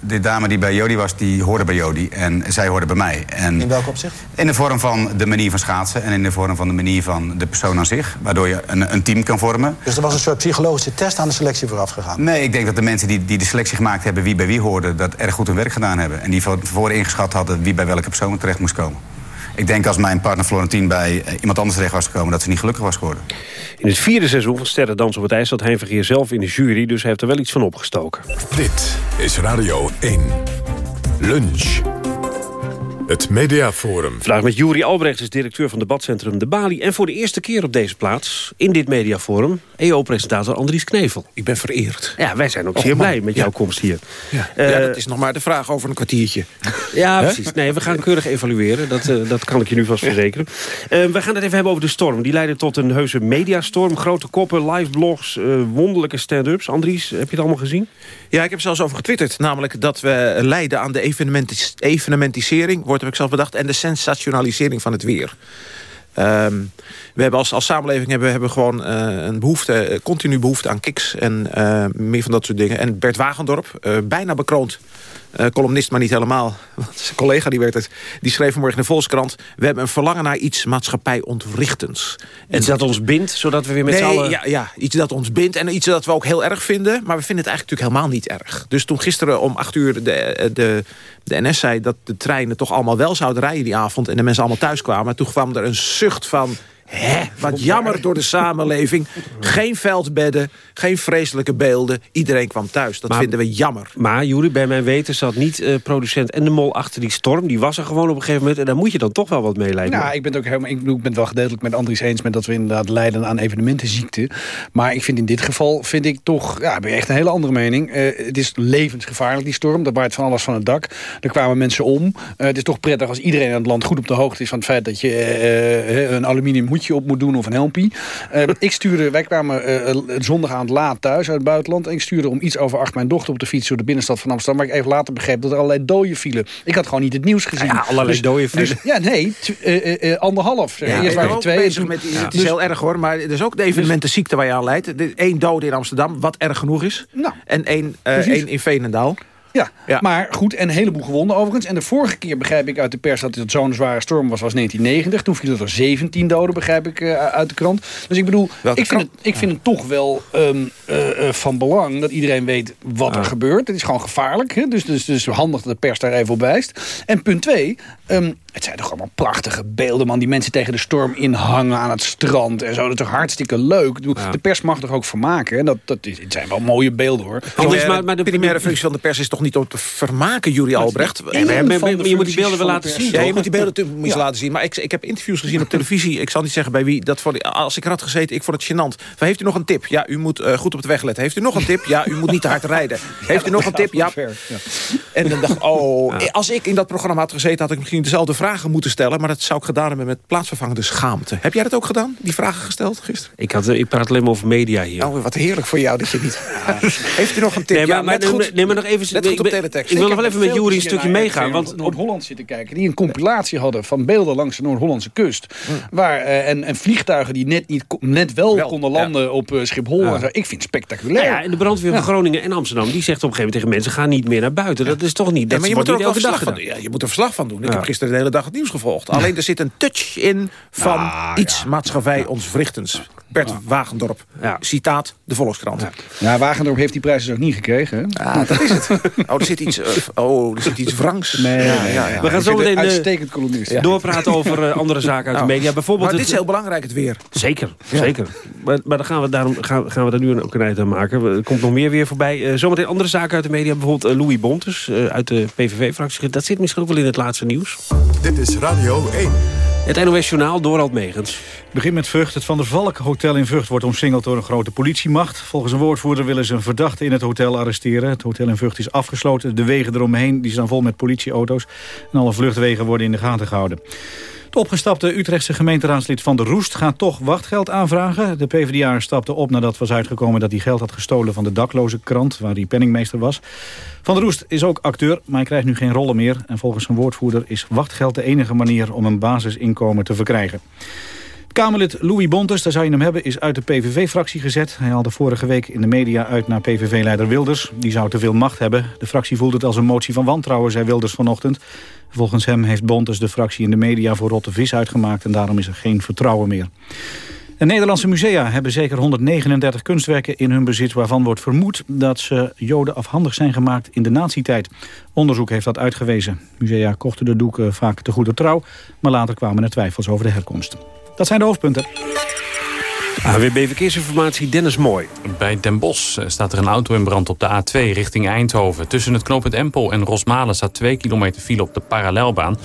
de dame die bij Jody was, die hoorde bij Jody. En zij hoorde bij mij. En in welk opzicht? In de vorm van de manier van schaatsen en in de vorm van de manier van de persoon aan zich. Waardoor je een, een team kan vormen. Dus er was een soort psychologische test aan de selectie vooraf gegaan? Nee, ik denk dat de mensen die, die de selectie gemaakt hebben... wie bij wie hoorden, dat erg goed hun werk gedaan hebben. En die van tevoren ingeschat hadden wie bij welke persoon terecht moest komen. Ik denk als mijn partner Florentien bij uh, iemand anders terecht was gekomen... dat ze niet gelukkig was geworden. In het vierde seizoen van Sterren Dans op het IJs... zat Hein Vergeer zelf in de jury, dus hij heeft er wel iets van opgestoken. Dit is Radio 1. Lunch. Het Mediaforum. Vandaag met Juri Albrecht, is directeur van debatcentrum De Bali. En voor de eerste keer op deze plaats, in dit Mediaforum... EO-presentator Andries Knevel. Ik ben vereerd. Ja, wij zijn ook zeer blij met jouw ja. komst hier. Ja. Uh, ja, dat is nog maar de vraag over een kwartiertje. Ja, precies. Nee, we gaan keurig evalueren. Dat, uh, dat kan ik je nu vast verzekeren. Uh, we gaan het even hebben over de storm. Die leidde tot een heuse mediastorm. Grote koppen, live blogs, wonderlijke stand-ups. Andries, heb je het allemaal gezien? Ja, ik heb zelfs over getwitterd. Namelijk dat we lijden aan de evenementi evenementisering... wordt heb ik zelf bedacht. En de sensationalisering van het weer. Um, we hebben als, als samenleving hebben, hebben gewoon uh, een behoefte, continu behoefte aan kiks en uh, meer van dat soort dingen. En Bert Wagendorp, bijna bekroond uh, columnist, maar niet helemaal. Want zijn collega die, werd het, die schreef vanmorgen in de Volkskrant... we hebben een verlangen naar iets maatschappijontwrichtends. Iets dat ons bindt, zodat we weer met nee, z'n allen... Ja, ja, iets dat ons bindt en iets dat we ook heel erg vinden. Maar we vinden het eigenlijk natuurlijk helemaal niet erg. Dus toen gisteren om acht uur de, de, de NS zei... dat de treinen toch allemaal wel zouden rijden die avond... en de mensen allemaal thuis kwamen... toen kwam er een zucht van... Hè, wat jammer door de samenleving. Geen veldbedden, geen vreselijke beelden. Iedereen kwam thuis. Dat maar, vinden we jammer. Maar Jury, bij mijn weten zat niet uh, producent en de mol achter die storm. Die was er gewoon op een gegeven moment. En daar moet je dan toch wel wat mee lijken. Nou, ik ben het ook helemaal. Ik, bedoel, ik ben het wel gedeeltelijk met Andries eens met dat we inderdaad lijden aan evenementenziekte. Maar ik vind in dit geval vind ik toch. Ja, ben je echt een hele andere mening. Uh, het is levensgevaarlijk die storm. Er waait van alles van het dak. Er kwamen mensen om. Uh, het is toch prettig als iedereen in het land goed op de hoogte is van het feit dat je een aluminium hoedje op moet doen of een helmpie. Uh, ik stuurde, wij kwamen uh, zondag aan het laat thuis uit het buitenland. En ik stuurde om iets over acht mijn dochter op de fiets door de binnenstad van Amsterdam. Maar ik even later begreep dat er allerlei doden vielen. Ik had gewoon niet het nieuws gezien. Ja, allerlei dus, doden vielen. Dus, ja, nee, uh, anderhalf. Ja, Eerst waren er twee. Bezig met, ja. Het is heel erg hoor, maar er is ook de evenementenziekte waar je aan leidt. Eén dode in Amsterdam, wat erg genoeg is. Nou, en één, één in Veenendaal. Ja, Ja. maar goed, en een heleboel gewonden overigens. En de vorige keer begrijp ik uit de pers dat het zo'n zware storm was, was 1990. Toen vielen er 17 doden, begrijp ik, eh, uit de krant. Dus ik bedoel, Welke ik vind, het, ik vind het toch wel ehm, eh, eh, van belang dat iedereen weet wat er gebeurt. Het is gewoon gevaarlijk, hè? Dus, dus, dus handig dat de pers daar even op wijst. En punt twee, ehm, het zijn toch allemaal prachtige beelden, man. Die mensen tegen de storm inhangen aan het strand en zo. Dat is toch hartstikke leuk. De pers mag er ook vermaken. Hè? Dat, dat is, het zijn wel mooie beelden, hoor. Primaire, maar, maar de primaire functie van de pers is toch niet om te vermaken, Juri Albrecht? Nee, maar- maar- maar je moet die beelden wel laten zien, Ja, je moet die beelden tu- moet je laten zien. Maar ik, ik heb interviews gezien op televisie. Ik zal niet zeggen bij wie. Dat voor, als ik er had gezeten, ik vond het gênant. Van, heeft u nog een tip? Ja, u moet eh, goed op de weg letten. Heeft u nog een tip? Ja, u moet niet te hard rijden. Heeft u nog een tip? Ja. En dan dacht ik, oh, als ik in dat programma had gezeten... had ik misschien dezelfde vragen moeten stellen. Maar dat zou ik gedaan hebben met plaatsvervangende schaamte. Heb jij dat ook gedaan? Die vragen gesteld gisteren? Ik, had, ik praat alleen maar over media hier. Oh, wat heerlijk voor jou dat je niet... Heeft u nog een tip? Nee, maar, ja, maar, let goed, nee, maar nog even... goed ik op ben- teletext. Ik wil nog wel even met Jury een stukje meegaan. Want Noord-Holland zitten kijken. Die een compilatie hadden van beelden langs de Noord-Hollandse kust. Waar, eh, en, en vliegtuigen die net, niet, net wel, konden landen op eh, Schiphol. Ik vind het spectaculair. Nou ja, en de brandweer van Groningen en Amsterdam... die zegt op een gegeven moment tegen mensen... ga niet meer naar buiten. Dat is toch niet... Ja, Dat maar je moet er ook niet wel elke dag verslag van doen. Ja, je moet er verslag van doen. Ik heb gisteren de hele dag het nieuws gevolgd. Alleen er zit een touch in van Ah, iets maatschappij ons verrichtens. Bert Wagendorp. Citaat de Volkskrant. Ja, Wagendorp heeft die prijs dus ook niet gekregen. Ah, dat is het. Oh, er zit iets, eh, oh, er zit iets wrangs. Nee, ja, ja. We gaan zo meteen eh, uitstekend columnist. Doorpraten over eh, andere zaken uit de Nou, media. Bijvoorbeeld Maar het- dit is heel belangrijk, het weer. Zeker, zeker. Maar, maar dan gaan we, daarom, gaan, gaan we daar nu ook een eind aan maken. Er komt nog meer weer voorbij. Eh, zometeen andere zaken uit de media. Bijvoorbeeld Louis Bontes uit de PVV-fractie. Dat zit misschien ook wel in het laatste nieuws. Dit is Radio 1. Het NOS Journaal, Dorald Megens. Begin met Vught. Het Van der Valk Hotel in Vught wordt omsingeld door een grote politiemacht. Volgens een woordvoerder willen ze een verdachte in het hotel arresteren. Het hotel in Vught is afgesloten. De wegen eromheen die staan vol met politieauto's. En alle vluchtwegen worden in de gaten gehouden. Het opgestapte Utrechtse gemeenteraadslid Van der Roest gaat toch wachtgeld aanvragen. De PvdA stapte op nadat was uitgekomen dat hij geld had gestolen van de dakloze krant waar hij penningmeester was. Van der Roest is ook acteur, maar hij krijgt nu geen rollen meer. En volgens zijn woordvoerder is wachtgeld de enige manier om een basisinkomen te verkrijgen. Kamerlid Louis Bontes, daar zou je hem hebben, is uit de PVV-fractie gezet. Hij haalde vorige week in de media uit naar PVV-leider Wilders. Die zou te veel macht hebben. De fractie voelt het als een motie van wantrouwen, zei Wilders vanochtend. Volgens hem heeft Bontes de fractie in de media voor rotte vis uitgemaakt... en daarom is er geen vertrouwen meer. De Nederlandse musea hebben zeker 139 kunstwerken in hun bezit... waarvan wordt vermoed dat ze joden afhandig zijn gemaakt in de nazietijd. Onderzoek heeft dat uitgewezen. Musea kochten de doeken vaak te goede trouw... maar later kwamen er twijfels over de herkomst. Dat zijn de hoofdpunten. AWB Verkeersinformatie, Dennis Mooi. Bij Den Bosch eh, staat er een auto in brand op de A2 richting Eindhoven. Tussen het knooppunt Empel en Rosmalen staat 2 kilometer file op de parallelbaan.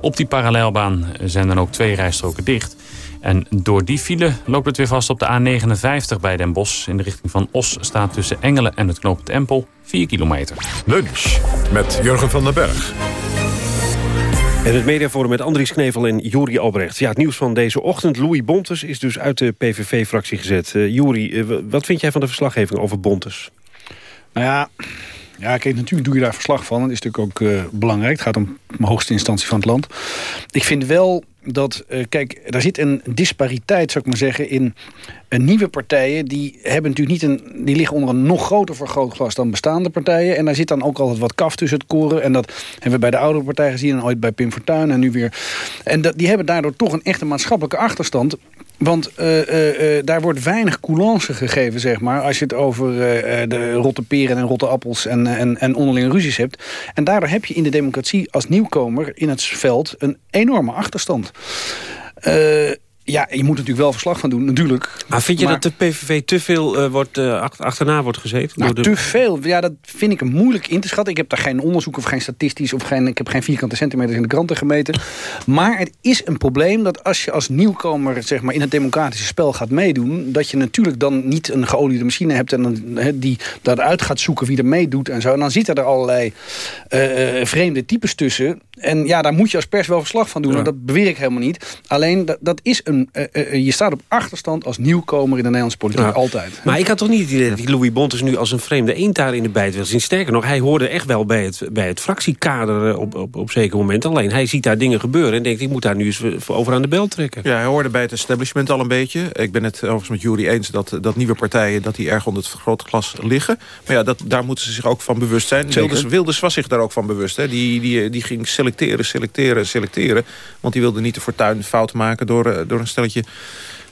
Op die parallelbaan zijn dan ook twee rijstroken dicht. En door die file loopt het weer vast op de A59 bij Den Bosch. In de richting van Os staat tussen Engelen en het knooppunt Empel 4 kilometer. Lunch met Jurgen van den Berg. Het mediaforum met Andries Knevel en Juri Albrecht. Ja, het nieuws van deze ochtend. Louis Bontes is dus uit de PVV-fractie gezet. Uh, Juri, uh, wat vind jij van de verslaggeving over Bontes? Nou ja, ja, kijk, natuurlijk doe je daar verslag van. Dat is natuurlijk ook uh, belangrijk. Het gaat om de hoogste instantie van het land. Ik vind wel dat, uh, kijk, daar zit een dispariteit, zou ik maar zeggen, in uh, nieuwe partijen. Die hebben natuurlijk niet een, die liggen onder een nog groter vergrootglas dan bestaande partijen. En daar zit dan ook altijd wat kaf tussen het koren. En dat hebben we bij de oudere partij gezien en ooit bij Pim Fortuyn en nu weer. En dat, die hebben daardoor toch een echte maatschappelijke achterstand. Want uh, daar wordt weinig coulance gegeven, zeg maar... als je het over de rotte peren en rotte appels en, en, en onderlinge ruzies hebt. En daardoor heb je in de democratie als nieuwkomer in het veld... een enorme achterstand. Ja, je moet natuurlijk wel verslag van doen, natuurlijk. Maar vind je maar, dat de PVV te veel uh, wordt, uh, achterna wordt gezeten? Nou, de... te veel. Ja, dat vind ik moeilijk in te schatten. Ik heb daar geen onderzoek of geen statistisch... of geen, ik heb geen vierkante centimeters in de kranten gemeten. Maar het is een probleem dat als je als nieuwkomer... Zeg maar, in het democratische spel gaat meedoen... dat je natuurlijk dan niet een geoliede machine hebt... en dan, he, die daaruit gaat zoeken wie er meedoet en zo. En dan zitten er allerlei uh, vreemde types tussen... En ja, daar moet je als pers wel verslag van doen. Ja. Dat beweer ik helemaal niet. Alleen, dat, dat is een een, eh, eh, je staat op achterstand als nieuwkomer in de Nederlandse politiek. Ja. Altijd. Maar ik had toch niet het idee dat die Louis Bontes nu als een vreemde eend daar in de bijt wil zien. Sterker nog, hij hoorde echt wel bij het, bij het fractiekader eh, op, op, op zeker moment. Alleen hij ziet daar dingen gebeuren en denkt, ik moet daar nu eens over aan de bel trekken. Ja, hij hoorde bij het establishment al een beetje. Ik ben het overigens met Jury eens dat, dat nieuwe partijen... dat die erg onder het vergrootglas liggen. Maar ja, dat, daar moeten ze zich ook van bewust zijn. Wilders, Wilders was zich daar ook van bewust. Hè. Die, die, die ging selecteren, selecteren, selecteren. Want die wilde niet de fortuin fout maken... door, eh, door een stelletje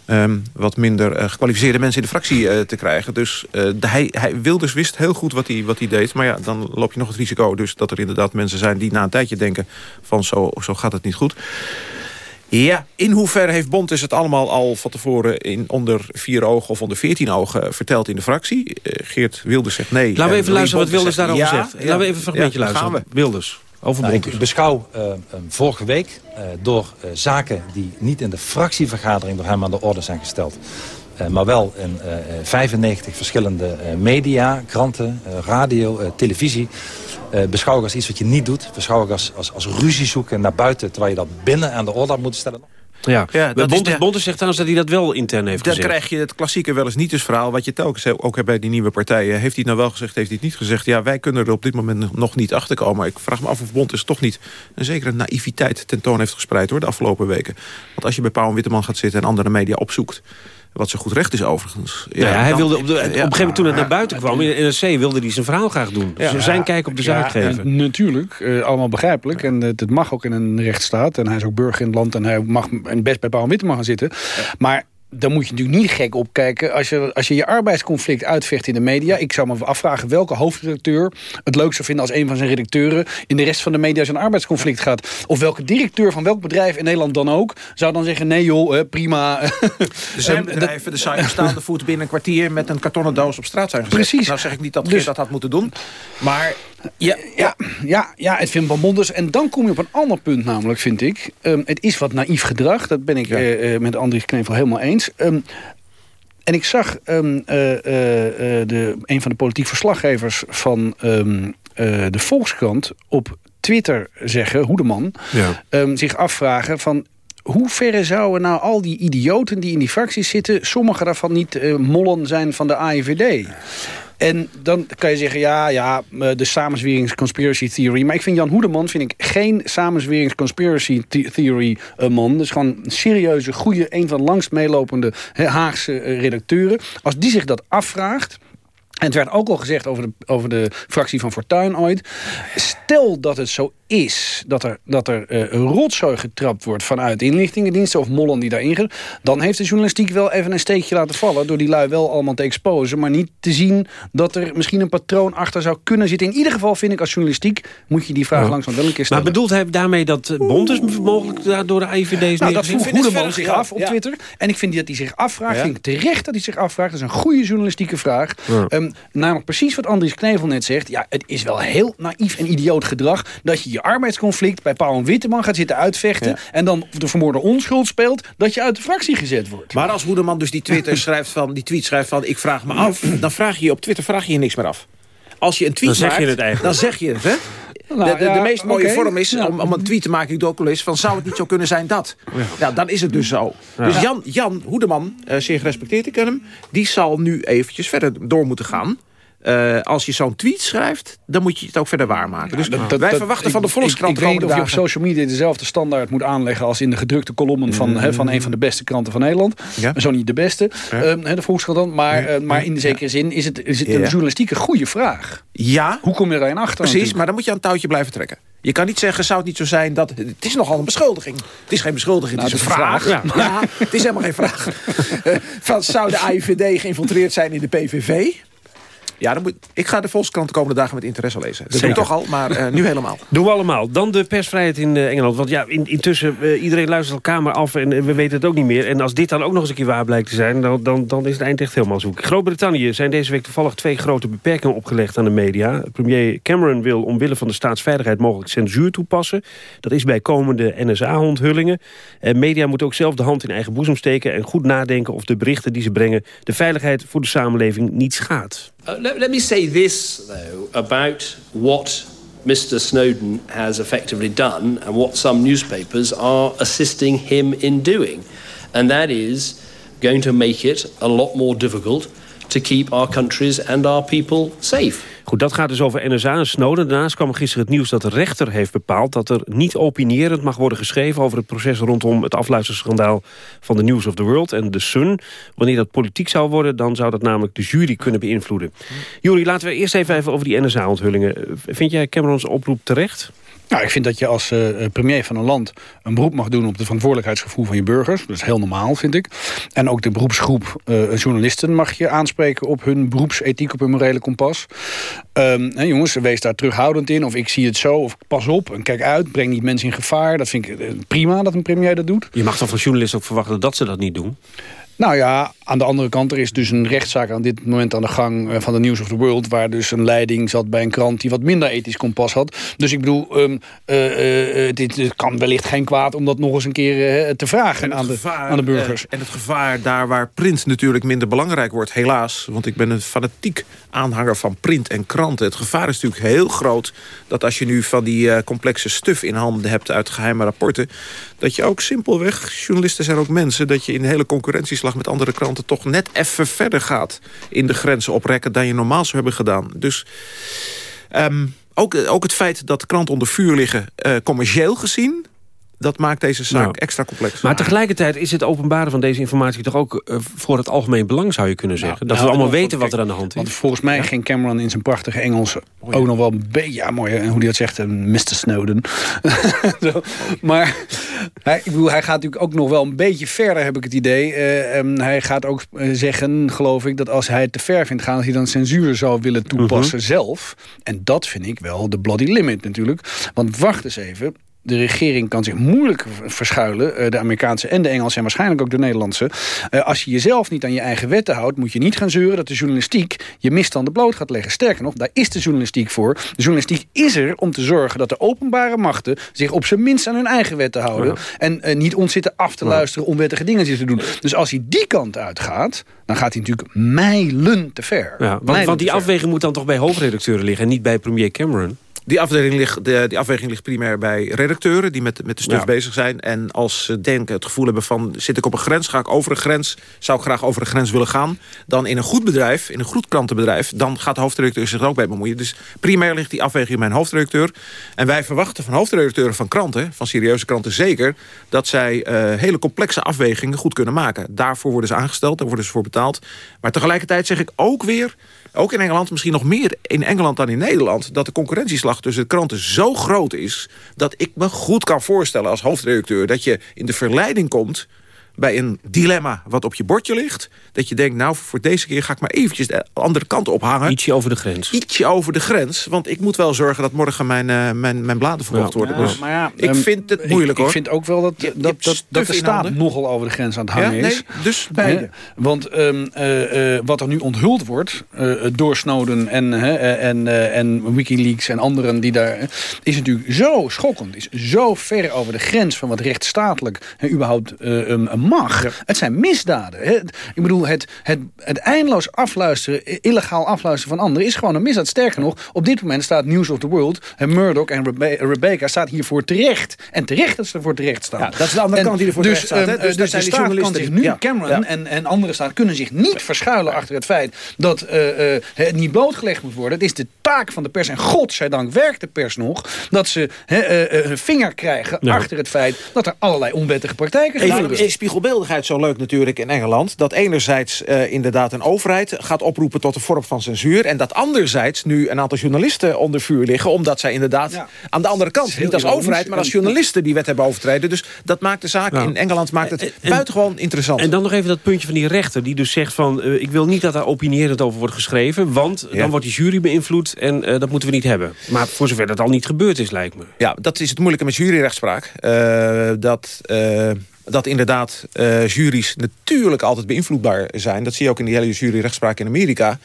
ehm, wat minder eh, gekwalificeerde mensen in de fractie eh, te krijgen. Dus de- hij, hij, Wilders wist heel goed wat hij, wat hij deed. Maar ja, dan loop je nog het risico dus dat er inderdaad mensen zijn... die na een tijdje denken van zo, zo gaat het niet goed. Ja, in hoeverre heeft Bontes het allemaal al van tevoren... In onder vier ogen of onder veertien ogen verteld in de fractie? Geert Wilders zegt nee. Laten we En even luisteren wat Wilders daarover ja, zegt. ja, Laten we even een fragmentje ja, luisteren. gaan we. Wilders, over Nou, ik beschouw eh, eh, vorige week eh, door zaken die niet in de fractievergadering door hem aan de orde zijn gesteld. maar wel in eh, eh, 95 verschillende media, kranten, radio, televisie. beschouw ik als iets wat je niet doet. Beschouw ik als, als, als ruzie zoeken naar buiten... terwijl je dat binnen aan de orde had stellen. Ja, Ja, dat is Bontes, de- Bontes zegt trouwens dat hij dat wel intern heeft Dan gezegd. krijg je het klassieke wel eens niet eens verhaal... wat je telkens ook hebt bij die nieuwe partijen. Heeft hij het nou wel gezegd, heeft hij het niet gezegd? Ja, wij kunnen er op dit moment nog niet achter komen. Ik vraag me af of Bontes toch niet een zekere naïviteit tentoon heeft gespreid... hoor, de afgelopen weken. Want als je bij Pauw en Witteman gaat zitten en andere media opzoekt... wat zijn goed recht is overigens. Ja, hij dan- wilde op, de, op een gegeven moment toen het naar buiten kwam... in de NRC wilde hij zijn verhaal graag doen. Ja. Dus zijn kijk op de zaak geven. en Natuurlijk, eh, allemaal begrijpelijk. En het het mag ook in een rechtsstaat. En hij is ook burger in het land en hij mag en best bij Paul en Witte mag gaan zitten. Maar dan moet je natuurlijk niet gek opkijken als je, als je je arbeidsconflict uitvecht in de media. Ik zou me afvragen welke hoofdredacteur het leuk zou vinden als een van zijn redacteuren in de rest van de media zijn arbeidsconflict gaat. Of welke directeur van welk bedrijf in Nederland dan ook zou dan zeggen nee joh, eh, prima. Er zijn bedrijven, de zijn staande voet binnen een kwartier... met een kartonnen doos op straat zijn gezet. Precies. Nou zeg ik niet dat Dus- Geert dat had moeten doen. Maar Ja, ja, ja, ja, het vindt Bondes. En dan kom je op een ander punt namelijk, vind ik. Ehm, het is wat naïef gedrag. Dat ben ik eh, eh, met Andries Knevel helemaal eens. Ehm, en ik zag ehm, eh, eh, eh, de, een van de politiek verslaggevers van eh, de Volkskrant op Twitter zeggen, Hoedeman, Ja. zich afvragen van... Hoe verre zouden nou al die idioten die in die fracties zitten... sommige daarvan niet eh, mollen zijn van de AIVD? En dan kan je zeggen, ja, ja, de samenzweringsconspiracy theory. Maar ik vind Jan Hoedeman vind ik geen samenzweringsconspiracy the- theory eh, man. Dus gewoon een serieuze, goede, een van de langst meelopende Haagse eh, redacteuren. Als die zich dat afvraagt... En het werd ook al gezegd over de, over de fractie van Fortuyn ooit. Stel dat het zo is dat er, dat er eh, een rotzooi getrapt wordt vanuit inlichtingendiensten of mollen die daarin gaan. Dan heeft de journalistiek wel even een steekje laten vallen. Door die lui wel allemaal te exposen. Maar niet te zien dat er misschien een patroon achter zou kunnen zitten. In ieder geval vind ik als journalistiek moet je die vraag langzaam wel een keer Maar stellen. bedoelt hij daarmee dat eh, Bontes mogelijk door de IVD is Nou, dat vroeg Hoedeman zich af op Ja. Twitter. En ik vind dat hij zich afvraagt. Ja. vind ik terecht dat hij zich afvraagt. Dat is een goede journalistieke vraag. Ja. Ehm, namelijk precies wat Andries Knevel net zegt. Ja, het is wel heel naïef en idioot gedrag... dat je je arbeidsconflict bij Paul en Witteman gaat zitten uitvechten... en dan de vermoorde onschuld speelt... dat je uit de fractie gezet wordt. Maar als Hoedeman dus die, Twitter schrijft van, die tweet schrijft van... ik vraag me af, dan vraag je je op Twitter vraag je je niks meer af. Als je een tweet Dan zeg je het eigenlijk. dan zeg je het, hè? Nou, de, de, meest mooie vorm is Ja. om, om een tweet te maken die ook al is... van zou het niet zo kunnen zijn dat? Ja, dan is het dus zo. Ja. Dus Jan, Jan Hoedeman, eh, zeer gerespecteerd, ik ken hem... die zal nu eventjes verder door moeten gaan... Eh, als je zo'n tweet schrijft, dan moet je het ook verder waarmaken. dus Dat- wij dat- verwachten van de Volkskrant Ik, de ik weet niet of je op social media dezelfde standaard moet aanleggen... als in de gedrukte kolommen van, hè, van een van de beste kranten van Nederland. Ja. Zo niet de beste, ehm, de Volkskrant dan. Maar, eh, maar in zekere zin is het, is het een journalistieke goede vraag. Ja. Hoe kom je er een achter? Precies, natuurlijk? maar dan moet je aan het touwtje blijven trekken. Je kan niet zeggen, zou het niet zo zijn dat... Het is nogal een beschuldiging. Het is geen beschuldiging, Nou, het is een is een vraag. vraag. Ja. het is helemaal geen vraag. Eh, van, zou de AIVD geïnfiltreerd zijn in de PVV? Ja, dan moet, ik ga de Volkskrant de komende dagen met interesse lezen. Dat doe ik toch al, maar eh, nu helemaal. Doen we allemaal. Dan de persvrijheid in eh, Engeland. Want ja, in, intussen, eh, iedereen luistert elkaar maar af en we weten het ook niet meer. En als dit dan ook nog eens een keer waar blijkt te zijn... dan, dan, dan is het eind echt helemaal zoek. Groot-Brittannië zijn deze week toevallig twee grote beperkingen opgelegd aan de media. Premier Cameron wil omwille van de staatsveiligheid mogelijk censuur toepassen. Dat is bij komende NSA-onthullingen. En media moeten ook zelf de hand in eigen boezem steken... en goed nadenken of de berichten die ze brengen... de veiligheid voor de samenleving niet schaadt. Uh, let, let me say this, though, about what Mr. Snowden has effectively done and what some newspapers are assisting him in doing. And that is going to make it a lot more difficult to keep our countries and our people safe. Goed, dat gaat dus over NSA en Snowden. Daarnaast kwam gisteren het nieuws dat de rechter heeft bepaald... dat er niet opinierend mag worden geschreven over het proces... rondom het afluisterschandaal van de News of the World en The Sun. Wanneer dat politiek zou worden, dan zou dat namelijk de jury kunnen beïnvloeden. Jury, laten we eerst even, even over die NSA-onthullingen. Vind jij Camerons oproep terecht? Nou, ik vind dat je als uh, premier van een land een beroep mag doen op de verantwoordelijkheidsgevoel van je burgers. Dat is heel normaal, vind ik. En ook de beroepsgroep uh, journalisten mag je aanspreken op hun beroepsethiek, op hun morele kompas. Um, hè, jongens, wees daar terughoudend in. Of ik zie het zo, of pas op en kijk uit. Breng niet mensen in gevaar. Dat vind ik prima dat een premier dat doet. Je mag dan van journalisten ook verwachten dat ze dat niet doen? Nou ja, aan de andere kant, er is dus een rechtszaak aan dit moment aan de gang eh, van de News of the World, waar dus een leiding zat bij een krant die wat minder ethisch kompas had. Dus ik bedoel, um, uh, uh, dit kan wellicht geen kwaad om dat nog eens een keer te vragen aan de, aan de burgers. en het gevaar daar waar print natuurlijk minder belangrijk wordt, helaas. Want ik ben een fanatiek aanhanger van print en kranten. Het gevaar is natuurlijk heel groot dat als je nu van die complexe stuf in handen hebt uit geheime rapporten, dat je ook simpelweg, journalisten zijn ook mensen, dat je in de hele concurrentieslag met andere kranten toch net even verder gaat in de grenzen oprekken dan je normaal zou hebben gedaan. Dus um, ook, ook het feit dat de kranten onder vuur liggen, uh, commercieel gezien dat maakt deze zaak nou, extra complex. Maar tegelijkertijd is het openbaren van deze informatie... toch ook uh, voor het algemeen belang, zou je kunnen zeggen. Nou, dat we allemaal weten wat er aan de hand is. Want volgens mij ging Cameron in zijn prachtige Engels... Oh, ook nog wel een beetje, ja mooi, hoe hij dat zegt, een Mr. Snowden. Zo. Maar hij, ik bedoel, hij gaat natuurlijk ook nog wel een beetje verder, heb ik het idee. Uh, um, hij gaat ook zeggen, geloof ik, dat als hij het te ver vindt gaan... dat hij dan censuur zou willen toepassen uh -huh. zelf. En dat vind ik wel de bloody limit natuurlijk. Want wacht eens even de regering kan zich moeilijk verschuilen. Eh, de Amerikaanse en de Engelse en waarschijnlijk ook de Nederlandse. Eh, als je jezelf niet aan je eigen wetten houdt... moet je niet gaan zeuren dat de journalistiek je misstanden bloot gaat leggen. Sterker nog, daar is de journalistiek voor. De journalistiek is er om te zorgen dat de openbare machten... zich op zijn minst aan hun eigen wetten houden. En uh, niet ons zitten af te luisteren, onwettige dingen te doen. Dus als hij die kant uitgaat, dan gaat hij natuurlijk mijlen te ver. Ja, want, want die afweging moet dan toch bij hoofdredacteuren liggen... en niet bij premier Cameron? Die, afdeling ligt, de, die afweging ligt primair bij redacteuren... die met, met de stuf ja. bezig zijn. En als ze denken, het gevoel hebben van... zit ik op een grens, ga ik over een grens... zou ik graag over de grens willen gaan... dan in een goed bedrijf, in een goed krantenbedrijf... dan gaat de hoofdredacteur zich er ook bij bemoeien. Dus primair ligt die afweging bij mijn hoofdredacteur. En wij verwachten van hoofdredacteuren van kranten... van serieuze kranten zeker... dat zij uh, hele complexe afwegingen goed kunnen maken. Daarvoor worden ze aangesteld, daar worden ze voor betaald. Maar tegelijkertijd zeg ik ook weer ook in Engeland, misschien nog meer in Engeland dan in Nederland... dat de concurrentieslag tussen de kranten zo groot is... dat ik me goed kan voorstellen als hoofdredacteur... dat je in de verleiding komt bij een dilemma wat op je bordje ligt... dat je denkt, nou, voor deze keer ga ik maar eventjes de andere kant ophangen. Ietsje over de grens. Ietsje over de grens, want ik moet wel zorgen... dat morgen mijn, uh, mijn, mijn bladen verkocht ja, worden. Ja, dus maar ja, ik um, vind het moeilijk, ik, hoor. Ik vind ook wel dat, dat, dat, dat de staat nogal over de grens aan het hangen ja, is. Dus beide. Want um, uh, uh, wat er nu onthuld wordt door Snowden en, en, en Wikileaks en anderen... die daar is natuurlijk zo schokkend, is zo ver over de grens... van wat rechtsstatelijk überhaupt um, mag. Ja. Het zijn misdaden. Hè? Ik bedoel, het, het, het eindeloos afluisteren, illegaal afluisteren van anderen... is gewoon een misdaad. Sterker nog, op dit moment staat News of the World... en Murdoch en Rebe Rebecca staat hiervoor terecht. En terecht dat ze ervoor terecht staan. Ja, dat is de andere en kant die ervoor dus, terecht staat. Hè? Dus, dus de staat kan zich nu, ja. Cameron. En, en andere staten... kunnen zich niet verschuilen achter het feit... dat uh, uh, het niet blootgelegd moet worden. Het is de taak van de pers. En godzijdank werkt de pers nog... dat ze uh, hun vinger krijgen achter het feit... dat er allerlei onwettige praktijken gebeuren. Even spiegelbeeldigheid zo leuk natuurlijk in Engeland... dat enerzijds uh, inderdaad een overheid gaat oproepen tot een vorm van censuur... en dat anderzijds nu een aantal journalisten onder vuur liggen... omdat zij inderdaad ja. aan de andere kant, niet als overheid... maar als journalisten die wet hebben overtreden. Dus dat maakt de zaak in Engeland maakt het en, buitengewoon interessant. En dan nog even dat puntje van die rechter die dus zegt van... Uh, ik wil niet dat daar opinierend over wordt geschreven... want ja. dan wordt die jury beïnvloed en uh, dat moeten we niet hebben. Maar voor zover dat al niet gebeurd is, lijkt me. Ja, dat is het moeilijke met juryrechtspraak. dat dat inderdaad uh, juries natuurlijk altijd beïnvloedbaar zijn. Dat zie je ook in die hele juryrechtspraak in Amerika.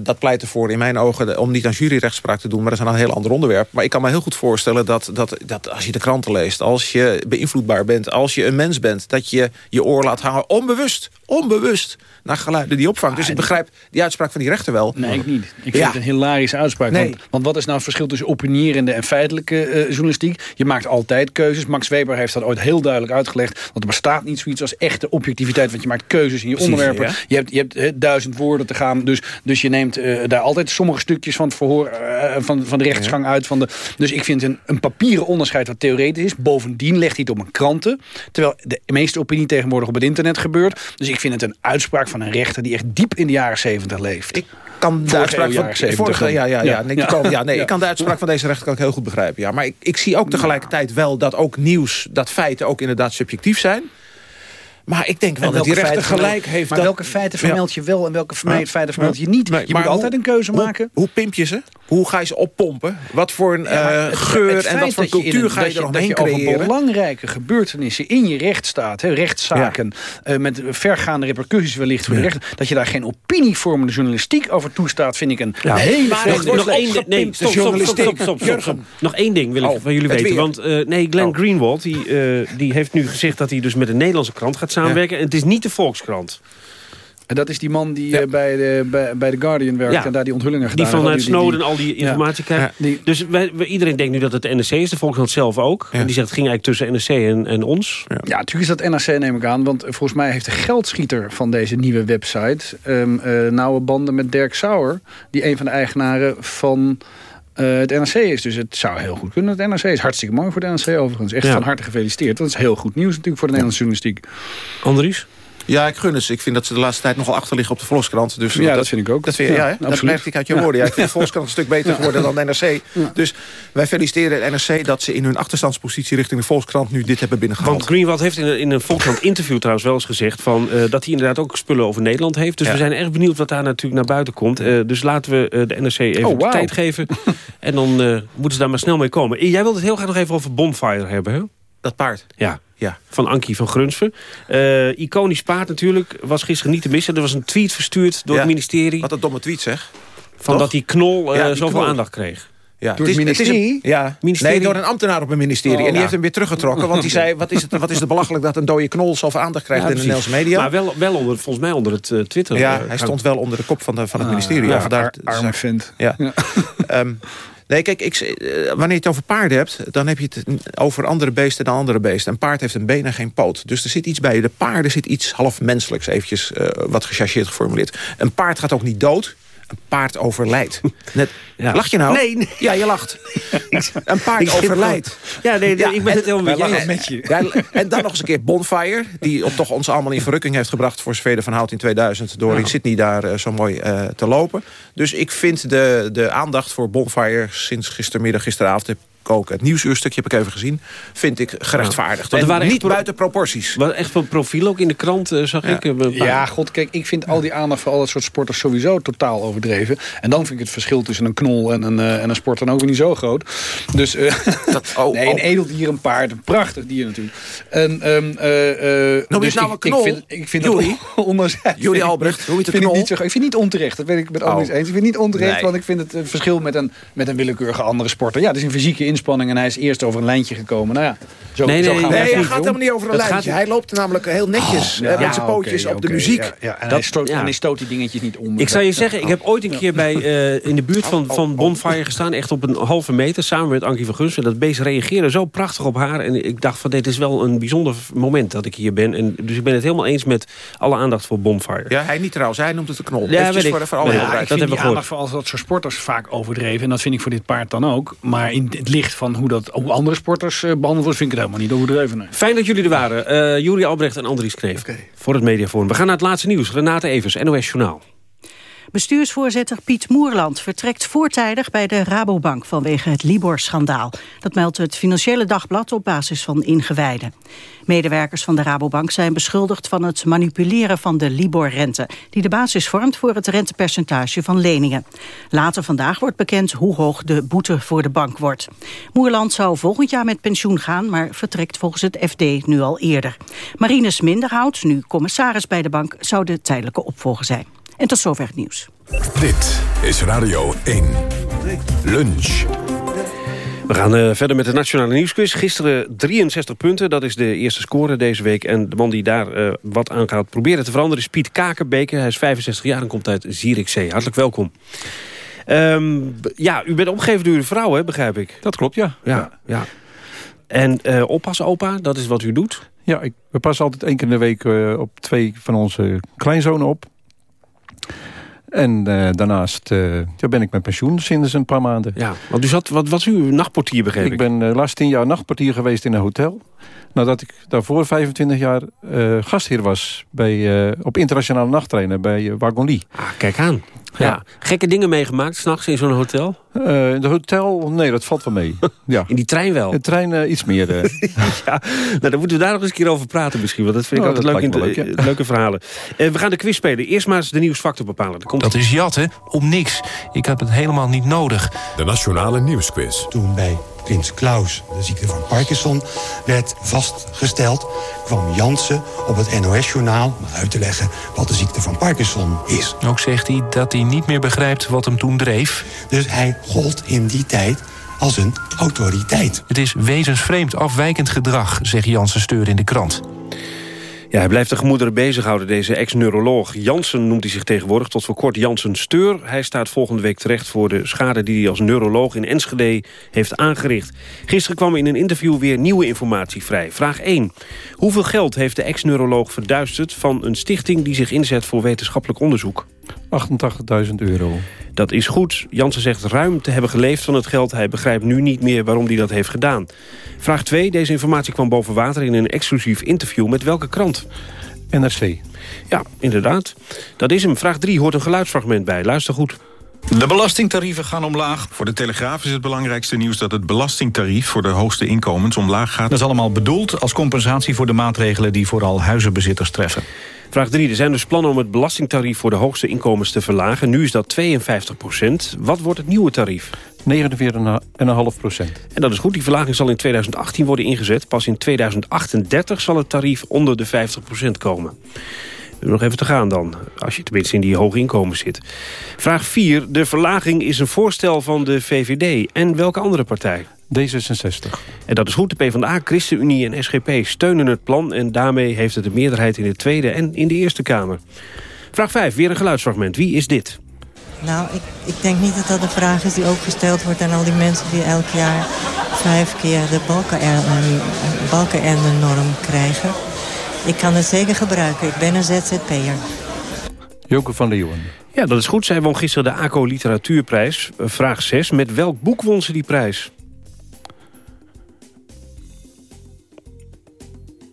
Dat pleit ervoor in mijn ogen om niet aan juryrechtspraak te doen... maar dat is een heel ander onderwerp. Maar ik kan me heel goed voorstellen dat, dat, dat als je de kranten leest... als je beïnvloedbaar bent, als je een mens bent... dat je je oor laat hangen onbewust onbewust naar geluiden die opvangt. Dus ik begrijp die uitspraak van die rechter wel. Nee, ik niet. Ik vind Ja. het een hilarische uitspraak. Nee. Want, want wat is nou het verschil tussen opinierende en feitelijke eh, journalistiek? Je maakt altijd keuzes. Max Weber heeft dat ooit heel duidelijk uitgelegd. Want er bestaat niet zoiets als echte objectiviteit. Want je maakt keuzes in je Precies, onderwerpen. ja. Je hebt, je hebt duizend woorden te gaan. Dus, dus je neemt eh, daar altijd sommige stukjes van het verhoor... eh, van, van de rechtsgang uit. Van de, dus ik vind een, een papieren onderscheid wat theoretisch is. Bovendien legt hij het op een kranten. Terwijl de meeste opinie tegenwoordig op het internet gebeurt. Dus ik vind het een uitspraak van een rechter... die echt diep in de jaren zeventig leeft. Ik kan de uitspraak van vorige, ja, ja, ja, nee, ja, ik kan de uitspraak van deze rechter kan ik heel goed begrijpen. Ja, maar ik, ik zie ook tegelijkertijd wel dat ook nieuws, dat feiten ook inderdaad subjectief zijn. Maar ik denk wel dat die rechter feiten gelijk vermeld- heeft. Maar dat, welke feiten vermeld je wel en welke Ja. feiten vermeld je niet? Nee, je maar moet altijd een keuze hoe- maken. Hoe pimp je ze? Hoe ga je ze oppompen? Wat voor een Ja, eh, het- geur het en wat voor je cultuur een- ga je dat er omheen dat je over creëren? belangrijke gebeurtenissen in je rechtsstaat, hè, rechtszaken, eh, met vergaande repercussies wellicht voor de rechter, dat je daar geen opinievormende journalistiek over toestaat, vind ik een hele Maar nog, één, nee, stop, stop, stop, stop, stop, stop, stop. Nog één ding wil ik Oh, van jullie weten. Want eh, nee, Glenn Greenwald die, eh, die heeft nu gezegd dat hij dus met een Nederlandse krant gaat samenwerken. En het is niet de Volkskrant. En dat is die man die eh, bij, de, bij, bij The Guardian werkt Ja. en daar die onthullingen Die gedaan vanuit heeft. Die- die- Snowden al die Ja. informatie krijgt. Ja. Dus wij, wij- iedereen denkt nu dat het de NRC is. De Volkskrant zelf ook. En die zegt het ging eigenlijk tussen NRC en, en ons. Ja, natuurlijk is dat NRC neem ik aan. Want eh, volgens mij heeft de geldschieter van deze nieuwe website... ehm eh, nauwe banden met Dirk Sauer. Die een van de eigenaren van eh, het NRC is. Dus het zou heel goed kunnen. Het NRC is hartstikke mooi voor de NRC overigens. Echt Ja. van harte gefeliciteerd. Dat is heel goed nieuws natuurlijk voor de Nederlandse journalistiek. Andries? Ja, ik gun het ze. Ik vind dat ze de laatste tijd nogal achter liggen op de Volkskrant. Dus Ja, dat vind ik ook. Dat, vind je, Ja, ja, hè? dat absoluut. merk ik uit je Ja. woorden. Ja, ik vind de Volkskrant een stuk beter geworden dan de NRC. Dus wij feliciteren de NRC dat ze in hun achterstandspositie richting de Volkskrant nu dit hebben binnengehaald. Want Greenwald heeft in een, in een Volkskrant interview trouwens wel eens gezegd... Van, eh, dat hij inderdaad ook spullen over Nederland heeft. Dus Ja. we zijn erg benieuwd wat daar natuurlijk naar buiten komt. Eh, dus laten we eh, de NRC even Oh, tijd geven. en dan eh, moeten ze daar maar snel mee komen. Jij wilde het heel graag nog even over Bonfire hebben, hè? Dat paard. Ja. Ja. Van Ankie van Grunsven. Eh, iconisch paard natuurlijk. Was gisteren niet te missen. Er was een tweet verstuurd door Ja. het ministerie. Wat een domme tweet zeg. Van Toch? dat die knol eh, Ja, die zoveel knol. aandacht kreeg. Ja, Door het is- is ministerie? een- ja, Ministerie? nee, door een ambtenaar op een ministerie. Oh, en die ja. heeft hem weer teruggetrokken. Want die zei, wat is het, wat is het belachelijk dat een dode knol zoveel aandacht krijgt Ja, in de. Nederlandse media. Maar wel, wel onder, volgens mij onder het eh, Twitter. ja, hij stond wel onder de kop van, de, van het Ah, ministerie. ja, Ja, vandaar, ar- arme vent. Ja. Ehm, nee, kijk, ik, eh, wanneer je het over paarden hebt... dan heb je het over andere beesten dan andere beesten. Een paard heeft een been en geen poot. Dus er zit iets bij. De paarden zit iets half menselijks. Eventjes eh, wat gechargeerd geformuleerd. Een paard gaat ook niet dood. Een paard overlijdt. Net, Ja. Lach je nou? Nee, nee. Ja, je lacht. Een paard overlijdt. Ja, nee, nee, ik ben het helemaal met je met je. Ja, en dan nog eens een keer Bonfire. Die op toch ons allemaal in verrukking heeft gebracht... voor zover van Hout in 2000. Door in Sydney daar eh, zo mooi eh, te lopen. Dus ik vind de, de aandacht voor Bonfire... sinds gistermiddag, gisteravond... heb ook het nieuwsuurstukje heb ik even gezien... vind ik gerechtvaardigd. Want er En waren niet buiten proporties. Maar echt van profiel ook in de krant, eh, zag ik. eh, Ja, god, kijk, ik vind al die aandacht voor al dat soort sporters sowieso totaal overdreven. En dan vind ik het verschil tussen een knol en een, eh, en een sport dan ook weer niet zo groot. Dus eh, oh, nee, een edeldier, een paard, een prachtig dier natuurlijk. En, ehm, eh, eh, Noem dus het nou ik, een knol? Ik vind, ik vind Jury? dat. Jury Albrecht, hoe heet de vind ik knol? niet zo, Ik vind het niet onterecht, dat weet ik met Oh. Andries eens. Ik vind het niet onterecht, Nee. want ik vind het een verschil met een, met een willekeurige andere sporter. Ja, het is een fysieke inspanning en hij is eerst over een lijntje gekomen. Nou ja, zo, Nee, zo nee, gaan Nee, echt hij gaat helemaal niet over een lijntje. Hij loopt namelijk heel netjes Ja, eh, met zijn pootjes op de muziek. Ja, ja, en, Dat- hij stoot, ja. en hij stoot die dingetjes niet om. Ik zou je zeggen, ik heb ooit een keer bij, eh, in de buurt van, van Bonfire gestaan. Echt op een halve meter, samen met Ankie van Gunsten. Dat beest reageerde zo prachtig op haar. En ik dacht van, dit is wel een bijzonder moment dat ik hier ben. En, dus ik ben het helemaal eens met alle aandacht voor Bonfire. Ja, hij niet trouwens. Hij noemt het een knol. Ja, weet ik. voor, voor alle Ja, dat vind hebben we die gehoord. aandacht voor al dat soort sporters vaak overdreven. En dat vind ik voor dit paard dan ook. Maar in het licht van hoe, dat, hoe andere sporters eh, behandeld worden... vind ik het helemaal niet overdreven. nee. Fijn dat jullie er waren. Eh Juri Albrecht en Andries Kneef. Voor het Mediaforum. We gaan naar het laatste nieuws. Renate Evers, NOS Journaal. Bestuursvoorzitter Piet Moerland vertrekt voortijdig bij de Rabobank vanwege het Libor-schandaal. Dat meldt het Financiële Dagblad op basis van ingewijden. Medewerkers van de Rabobank zijn beschuldigd van het manipuleren van de Libor-rente, die de basis vormt voor het rentepercentage van leningen. Later vandaag wordt bekend hoe hoog de boete voor de bank wordt. Moerland zou volgend jaar met pensioen gaan, maar vertrekt volgens het FD nu al eerder. Marines Minderhout, nu commissaris bij de bank, zou de tijdelijke opvolger zijn. En tot zover het nieuws. Dit is Radio 1. Lunch. We gaan uh, verder met de Nationale Nieuwsquiz. Gisteren 63 punten, dat is de eerste score deze week. En de man die daar uh, wat aan gaat proberen te veranderen... is Piet Kakenbeke. Hij is 65 jaar en komt uit Zierikzee. Hartelijk welkom. Um, ja, u bent omgegeven door uw vrouw, hè, begrijp ik? Dat klopt, ja. ja, ja. En uh, oppassen opa, dat is wat u doet? Ja, ik, we passen altijd één keer in de week op twee van onze kleinzonen op. En uh, daarnaast uh, ja, ben ik met pensioen sinds een paar maanden. Ja, want u zat, wat was u nachtportier begrepen? ik? Ik ben uh, laatst tien jaar nachtportier geweest in een hotel. Nadat ik daarvoor 25 jaar gastheer was bij, op internationale nachttreinen bij Wagon Ah, kijk aan. Ja. ja. Gekke dingen meegemaakt, s'nachts in zo'n hotel? Uh, in de hotel, nee, dat valt wel mee. Ja. In die trein wel? De trein uh, iets meer. Uh. ja, nou, dan moeten we daar nog eens een keer over praten misschien. Want dat vind ik oh, altijd leuk, leuke verhalen. we gaan de quiz spelen. Eerst maar eens de nieuwsfactor bepalen. Komt dat is jatten om niks. Ik heb het helemaal niet nodig. De Nationale Nieuwsquiz. Toen bij prins Klaus de ziekte van Parkinson werd vastgesteld... kwam Jansen op het NOS-journaal om uit te leggen wat de ziekte van Parkinson is. Ook zegt hij dat hij niet meer begrijpt wat hem toen dreef. Dus hij gold in die tijd als een autoriteit. Het is wezensvreemd afwijkend gedrag, zegt Jansen Steur in de krant. Ja, hij blijft de gemoederen bezighouden, deze ex-neuroloog. Jansen noemt hij zich tegenwoordig, tot voor kort Jansen Steur. Hij staat volgende week terecht voor de schade die hij als neuroloog in Enschede heeft aangericht. Gisteren kwam in een interview weer nieuwe informatie vrij. Vraag 1. Hoeveel geld heeft de ex-neuroloog verduisterd van een stichting die zich inzet voor wetenschappelijk onderzoek? 88.000 euro. Dat is goed. Jansen zegt ruim te hebben geleefd van het geld. Hij begrijpt nu niet meer waarom hij dat heeft gedaan. Vraag 2. Deze informatie kwam boven water in een exclusief interview met welke krant? NRC. Ja, inderdaad. Dat is hem. Vraag 3 hoort een geluidsfragment bij. Luister goed. De belastingtarieven gaan omlaag. Voor de Telegraaf is het belangrijkste nieuws dat het belastingtarief voor de hoogste inkomens omlaag gaat. Dat is allemaal bedoeld als compensatie voor de maatregelen die vooral huizenbezitters treffen. Vraag 3. Er zijn dus plannen om het belastingtarief voor de hoogste inkomens te verlagen. Nu is dat 52 procent. Wat wordt het nieuwe tarief? 49,5 procent. En dat is goed. Die verlaging zal in 2018 worden ingezet. Pas in 2038 zal het tarief onder de 50 procent komen. Nog even te gaan dan, als je tenminste in die hoge inkomens zit. Vraag 4. De verlaging is een voorstel van de VVD. En welke andere partij? D66. En dat is goed. De PvdA, ChristenUnie en SGP steunen het plan... en daarmee heeft het de meerderheid in de Tweede en in de Eerste Kamer. Vraag 5. Weer een geluidsfragment. Wie is dit? Nou, ik, ik denk niet dat dat een vraag is die ook gesteld wordt aan al die mensen die elk jaar vijf keer de balkenende-norm krijgen. Ik kan het zeker gebruiken. Ik ben een ZZP'er. Joke van der Joen. Ja, dat is goed. Zij won gisteren de ACO Literatuurprijs. Vraag 6. Met welk boek won ze die prijs?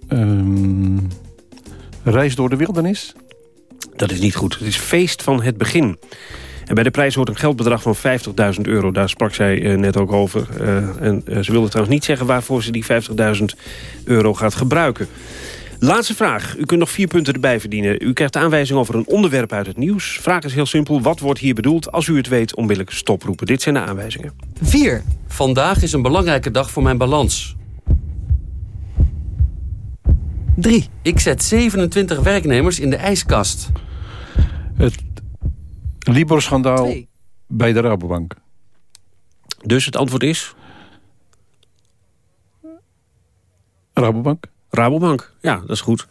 Um, reis door de wildernis? Dat is niet goed. Het is Feest van het Begin. En bij de prijs hoort een geldbedrag van 50.000 euro. Daar sprak zij uh, net ook over. Uh, en uh, ze wilde trouwens niet zeggen waarvoor ze die 50.000 euro gaat gebruiken. Laatste vraag. U kunt nog vier punten erbij verdienen. U krijgt de aanwijzing over een onderwerp uit het nieuws. Vraag is heel simpel. Wat wordt hier bedoeld? Als u het weet, onmiddellijk stoproepen. Dit zijn de aanwijzingen. 4. Vandaag is een belangrijke dag voor mijn balans. 3. Ik zet 27 werknemers in de ijskast. Het Libor-schandaal bij de Rabobank. Dus het antwoord is? Rabobank. Rabobank, ja, dat is goed.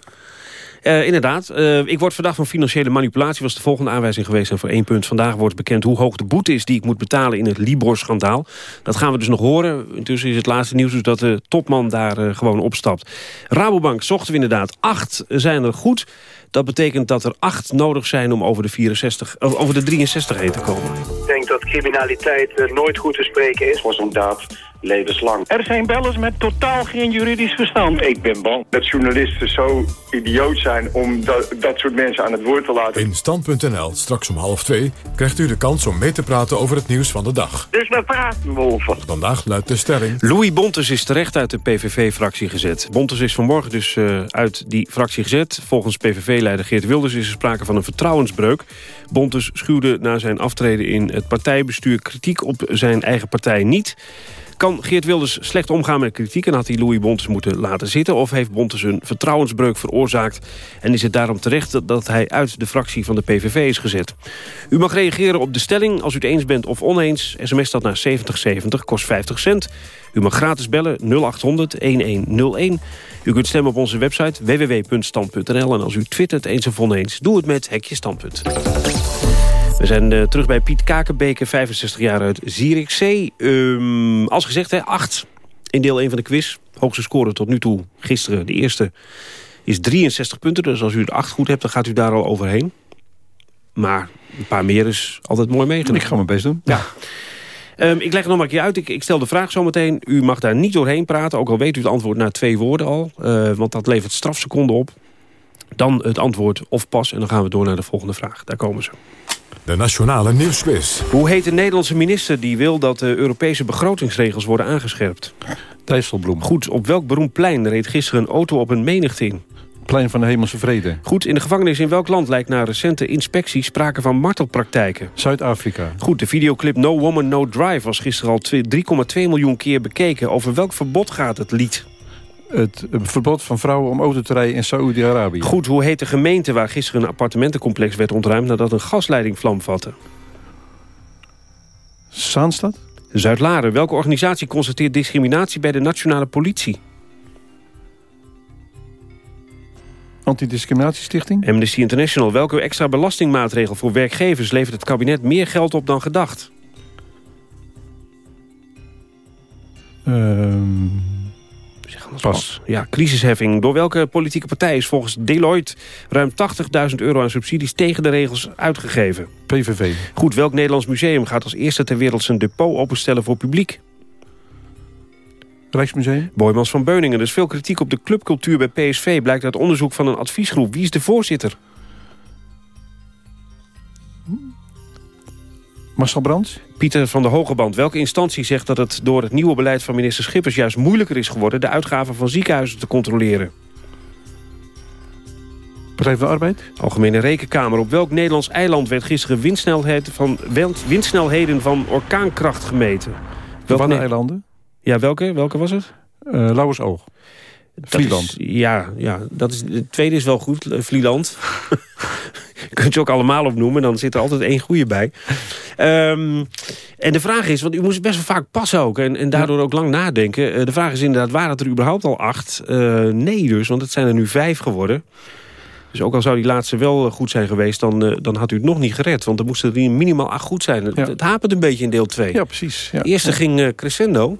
Uh, inderdaad, uh, ik word verdacht van financiële manipulatie... was de volgende aanwijzing geweest. En voor één punt vandaag wordt bekend hoe hoog de boete is... die ik moet betalen in het Libor-schandaal. Dat gaan we dus nog horen. Intussen is het laatste nieuws dus dat de topman daar uh, gewoon opstapt. Rabobank zochten we inderdaad. Acht zijn er goed. Dat betekent dat er acht nodig zijn om over de, 64, over de 63 heen te komen. Ik denk dat criminaliteit nooit goed te spreken is. voor zo'n daad levenslang. Er zijn bellers met totaal geen juridisch verstand. Ik ben bang dat journalisten zo idioot zijn om dat, dat soort mensen aan het woord te laten. In Stand.nl, straks om half twee, krijgt u de kans om mee te praten over het nieuws van de dag. Dus we praten over. Vandaag luidt de stelling. Louis Bontes is terecht uit de PVV-fractie gezet. Bontes is vanmorgen dus uh, uit die fractie gezet. Volgens PVV-leider Geert Wilders is er sprake van een vertrouwensbreuk. Bontes schuwde na zijn aftreden in het partijbestuur kritiek op zijn eigen partij niet. Kan Geert Wilders slecht omgaan met kritiek... en had hij Louis Bontes moeten laten zitten... of heeft Bontes een vertrouwensbreuk veroorzaakt... en is het daarom terecht dat hij uit de fractie van de PVV is gezet? U mag reageren op de stelling als u het eens bent of oneens. SMS dat naar 7070, kost 50 cent. U mag gratis bellen 0800 1101. U kunt stemmen op onze website www.stand.nl. En als u twittert eens of oneens, doe het met Hekje Standpunt. We zijn uh, terug bij Piet Kakenbeke, 65 jaar uit Zierikzee. Um, als gezegd, hè, 8 in deel 1 van de quiz. Hoogste score tot nu toe, gisteren de eerste, is 63 punten. Dus als u het 8 goed hebt, dan gaat u daar al overheen. Maar een paar meer is altijd mooi meegenomen. Ik ga mijn best doen. Ja. Um, ik leg het nog maar een keer uit. Ik, ik stel de vraag zometeen. U mag daar niet doorheen praten. Ook al weet u het antwoord na twee woorden al. Uh, want dat levert strafseconden op. Dan het antwoord of pas. En dan gaan we door naar de volgende vraag. Daar komen ze. De Nationale Nieuwsquiz. Hoe heet de Nederlandse minister die wil dat de Europese begrotingsregels worden aangescherpt? Dijsselbloem. Goed, op welk beroemd plein reed gisteren een auto op een menigte in? Plein van de Hemelse Vrede. Goed, in de gevangenis in welk land lijkt na recente inspectie sprake van martelpraktijken? Zuid-Afrika. Goed, de videoclip No Woman No Drive was gisteren al 3,2 miljoen keer bekeken. Over welk verbod gaat het lied? Het verbod van vrouwen om auto te rijden in Saoedi-Arabië. Goed, hoe heet de gemeente waar gisteren een appartementencomplex werd ontruimd... nadat een gasleiding vlam vatte? Zaanstad? Zuid-Laren. Welke organisatie constateert discriminatie bij de nationale politie? Antidiscriminatiestichting? Amnesty International. Welke extra belastingmaatregel voor werkgevers... levert het kabinet meer geld op dan gedacht? Um, pas. Ja, crisisheffing. Door welke politieke partij is volgens Deloitte... ruim 80.000 euro aan subsidies tegen de regels uitgegeven? PVV. Goed, welk Nederlands museum gaat als eerste ter wereld... zijn depot openstellen voor publiek? Rijksmuseum. Boymans van Beuningen. Er is veel kritiek op de clubcultuur bij PSV... blijkt uit onderzoek van een adviesgroep. Wie is de voorzitter? Marcel Brands. Pieter van der Hogeband. Welke instantie zegt dat het door het nieuwe beleid van minister Schippers... juist moeilijker is geworden de uitgaven van ziekenhuizen te controleren? Partij van de Arbeid. Algemene Rekenkamer. Op welk Nederlands eiland werd gisteren windsnelheden van, windsnelheden van orkaankracht gemeten? Welke eilanden? Ja, welke? Welke was het? Uh, Lauwersoog. Vlieland. Is, ja, ja dat is, de tweede is wel goed, Vlieland. kunt je ook allemaal opnoemen, dan zit er altijd één goede bij. Um, en de vraag is, want u moest best wel vaak passen ook... en, en daardoor ook lang nadenken. Uh, de vraag is inderdaad, waren het er überhaupt al acht? Uh, nee dus, want het zijn er nu vijf geworden. Dus ook al zou die laatste wel goed zijn geweest... dan, uh, dan had u het nog niet gered. Want er moesten er minimaal acht goed zijn. Het, Ja. het hapert een beetje in deel 2. Ja, precies. Ja. De eerste ging crescendo.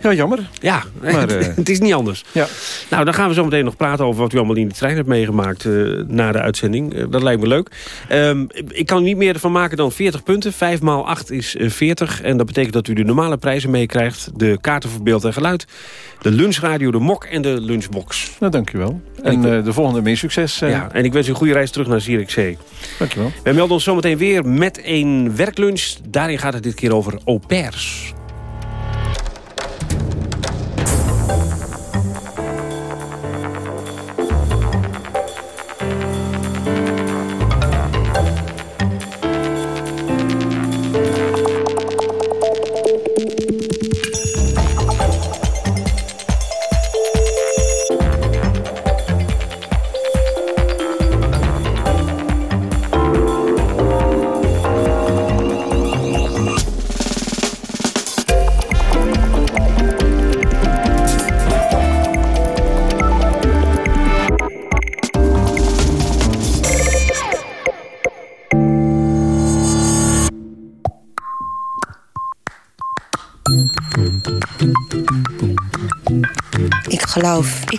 Ja, jammer. Ja, Maar, eh, het is niet anders. Ja. Nou, dan gaan we zo meteen nog praten over wat u allemaal in de trein hebt meegemaakt eh, na de uitzending. Eh, dat lijkt me leuk. Ehm, ik kan er niet meer ervan maken dan 40 punten. 5 maal 8 is eh, 40. En dat betekent dat u de normale prijzen meekrijgt. De kaarten voor beeld en geluid. De lunchradio, de mok en de lunchbox. Nou, dankjewel. En eh, de volgende meer succes. Ja, en ik wens u een goede reis terug naar Zierikzee. Dankjewel. Wij melden ons zometeen weer met een werklunch. Daarin gaat het dit keer over au pairs.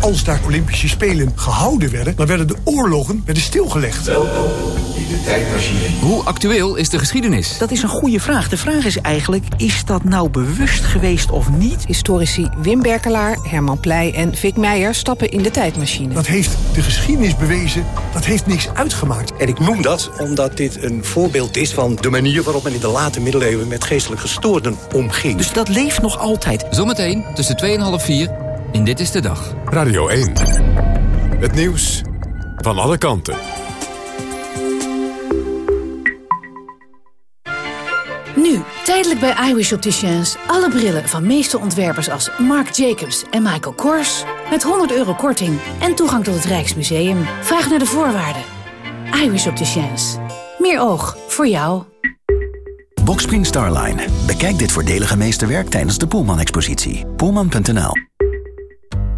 Als daar Olympische Spelen gehouden werden... dan werden de oorlogen werden stilgelegd. Welkom in de tijdmachine. Hoe actueel is de geschiedenis? Dat is een goede vraag. De vraag is eigenlijk, is dat nou bewust geweest of niet? Historici Wim Berkelaar, Herman Pleij en Vic Meijer stappen in de tijdmachine. Dat heeft de geschiedenis bewezen, dat heeft niks uitgemaakt. En ik noem dat omdat dit een voorbeeld is van de manier waarop men in de late middeleeuwen met geestelijk gestoorden omging. Dus dat leeft nog altijd. Zometeen tussen 2 en half 4 in Dit is de Dag. Radio 1. Het nieuws van alle kanten. Nu, tijdelijk bij iWish Opticians. Alle brillen van meeste ontwerpers als Mark Jacobs en Michael Kors... met 100 euro korting en toegang tot het Rijksmuseum. Vraag naar de voorwaarden. iWish Opticians. Meer oog voor jou. Boxspring Starline. Bekijk dit voordelige meesterwerk tijdens de Poelman-expositie. Poelman.nl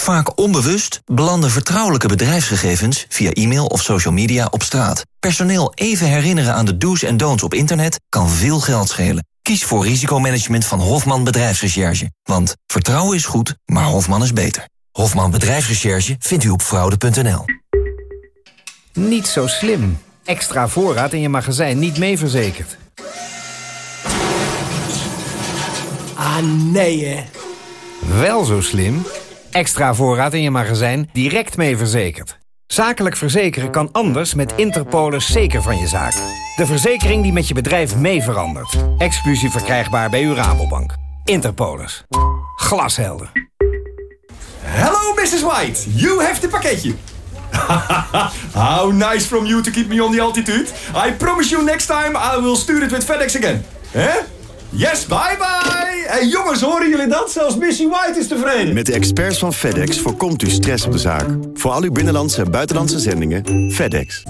Vaak onbewust belanden vertrouwelijke bedrijfsgegevens via e-mail of social media op straat. Personeel even herinneren aan de do's en don'ts op internet kan veel geld schelen. Kies voor risicomanagement van Hofman Bedrijfsrecherche. Want vertrouwen is goed, maar Hofman is beter. Hofman Bedrijfsrecherche vindt u op fraude.nl. Niet zo slim. Extra voorraad in je magazijn niet mee verzekerd. Ah, nee hè. Wel zo slim. Extra voorraad in je magazijn direct mee verzekerd. Zakelijk verzekeren kan anders met Interpolis zeker van je zaak. De verzekering die met je bedrijf mee verandert. Exclusief verkrijgbaar bij uw Rabobank. Interpolis. Glashelder. Hello, Mrs. White. You have the pakketje. How nice from you to keep me on the altitude. I promise you next time I will stuur it with FedEx again. Hè? Yes, bye bye! Hey jongens, horen jullie dat? Zelfs Missy White is tevreden. Met de experts van FedEx voorkomt u stress op de zaak. Voor al uw binnenlandse en buitenlandse zendingen, FedEx.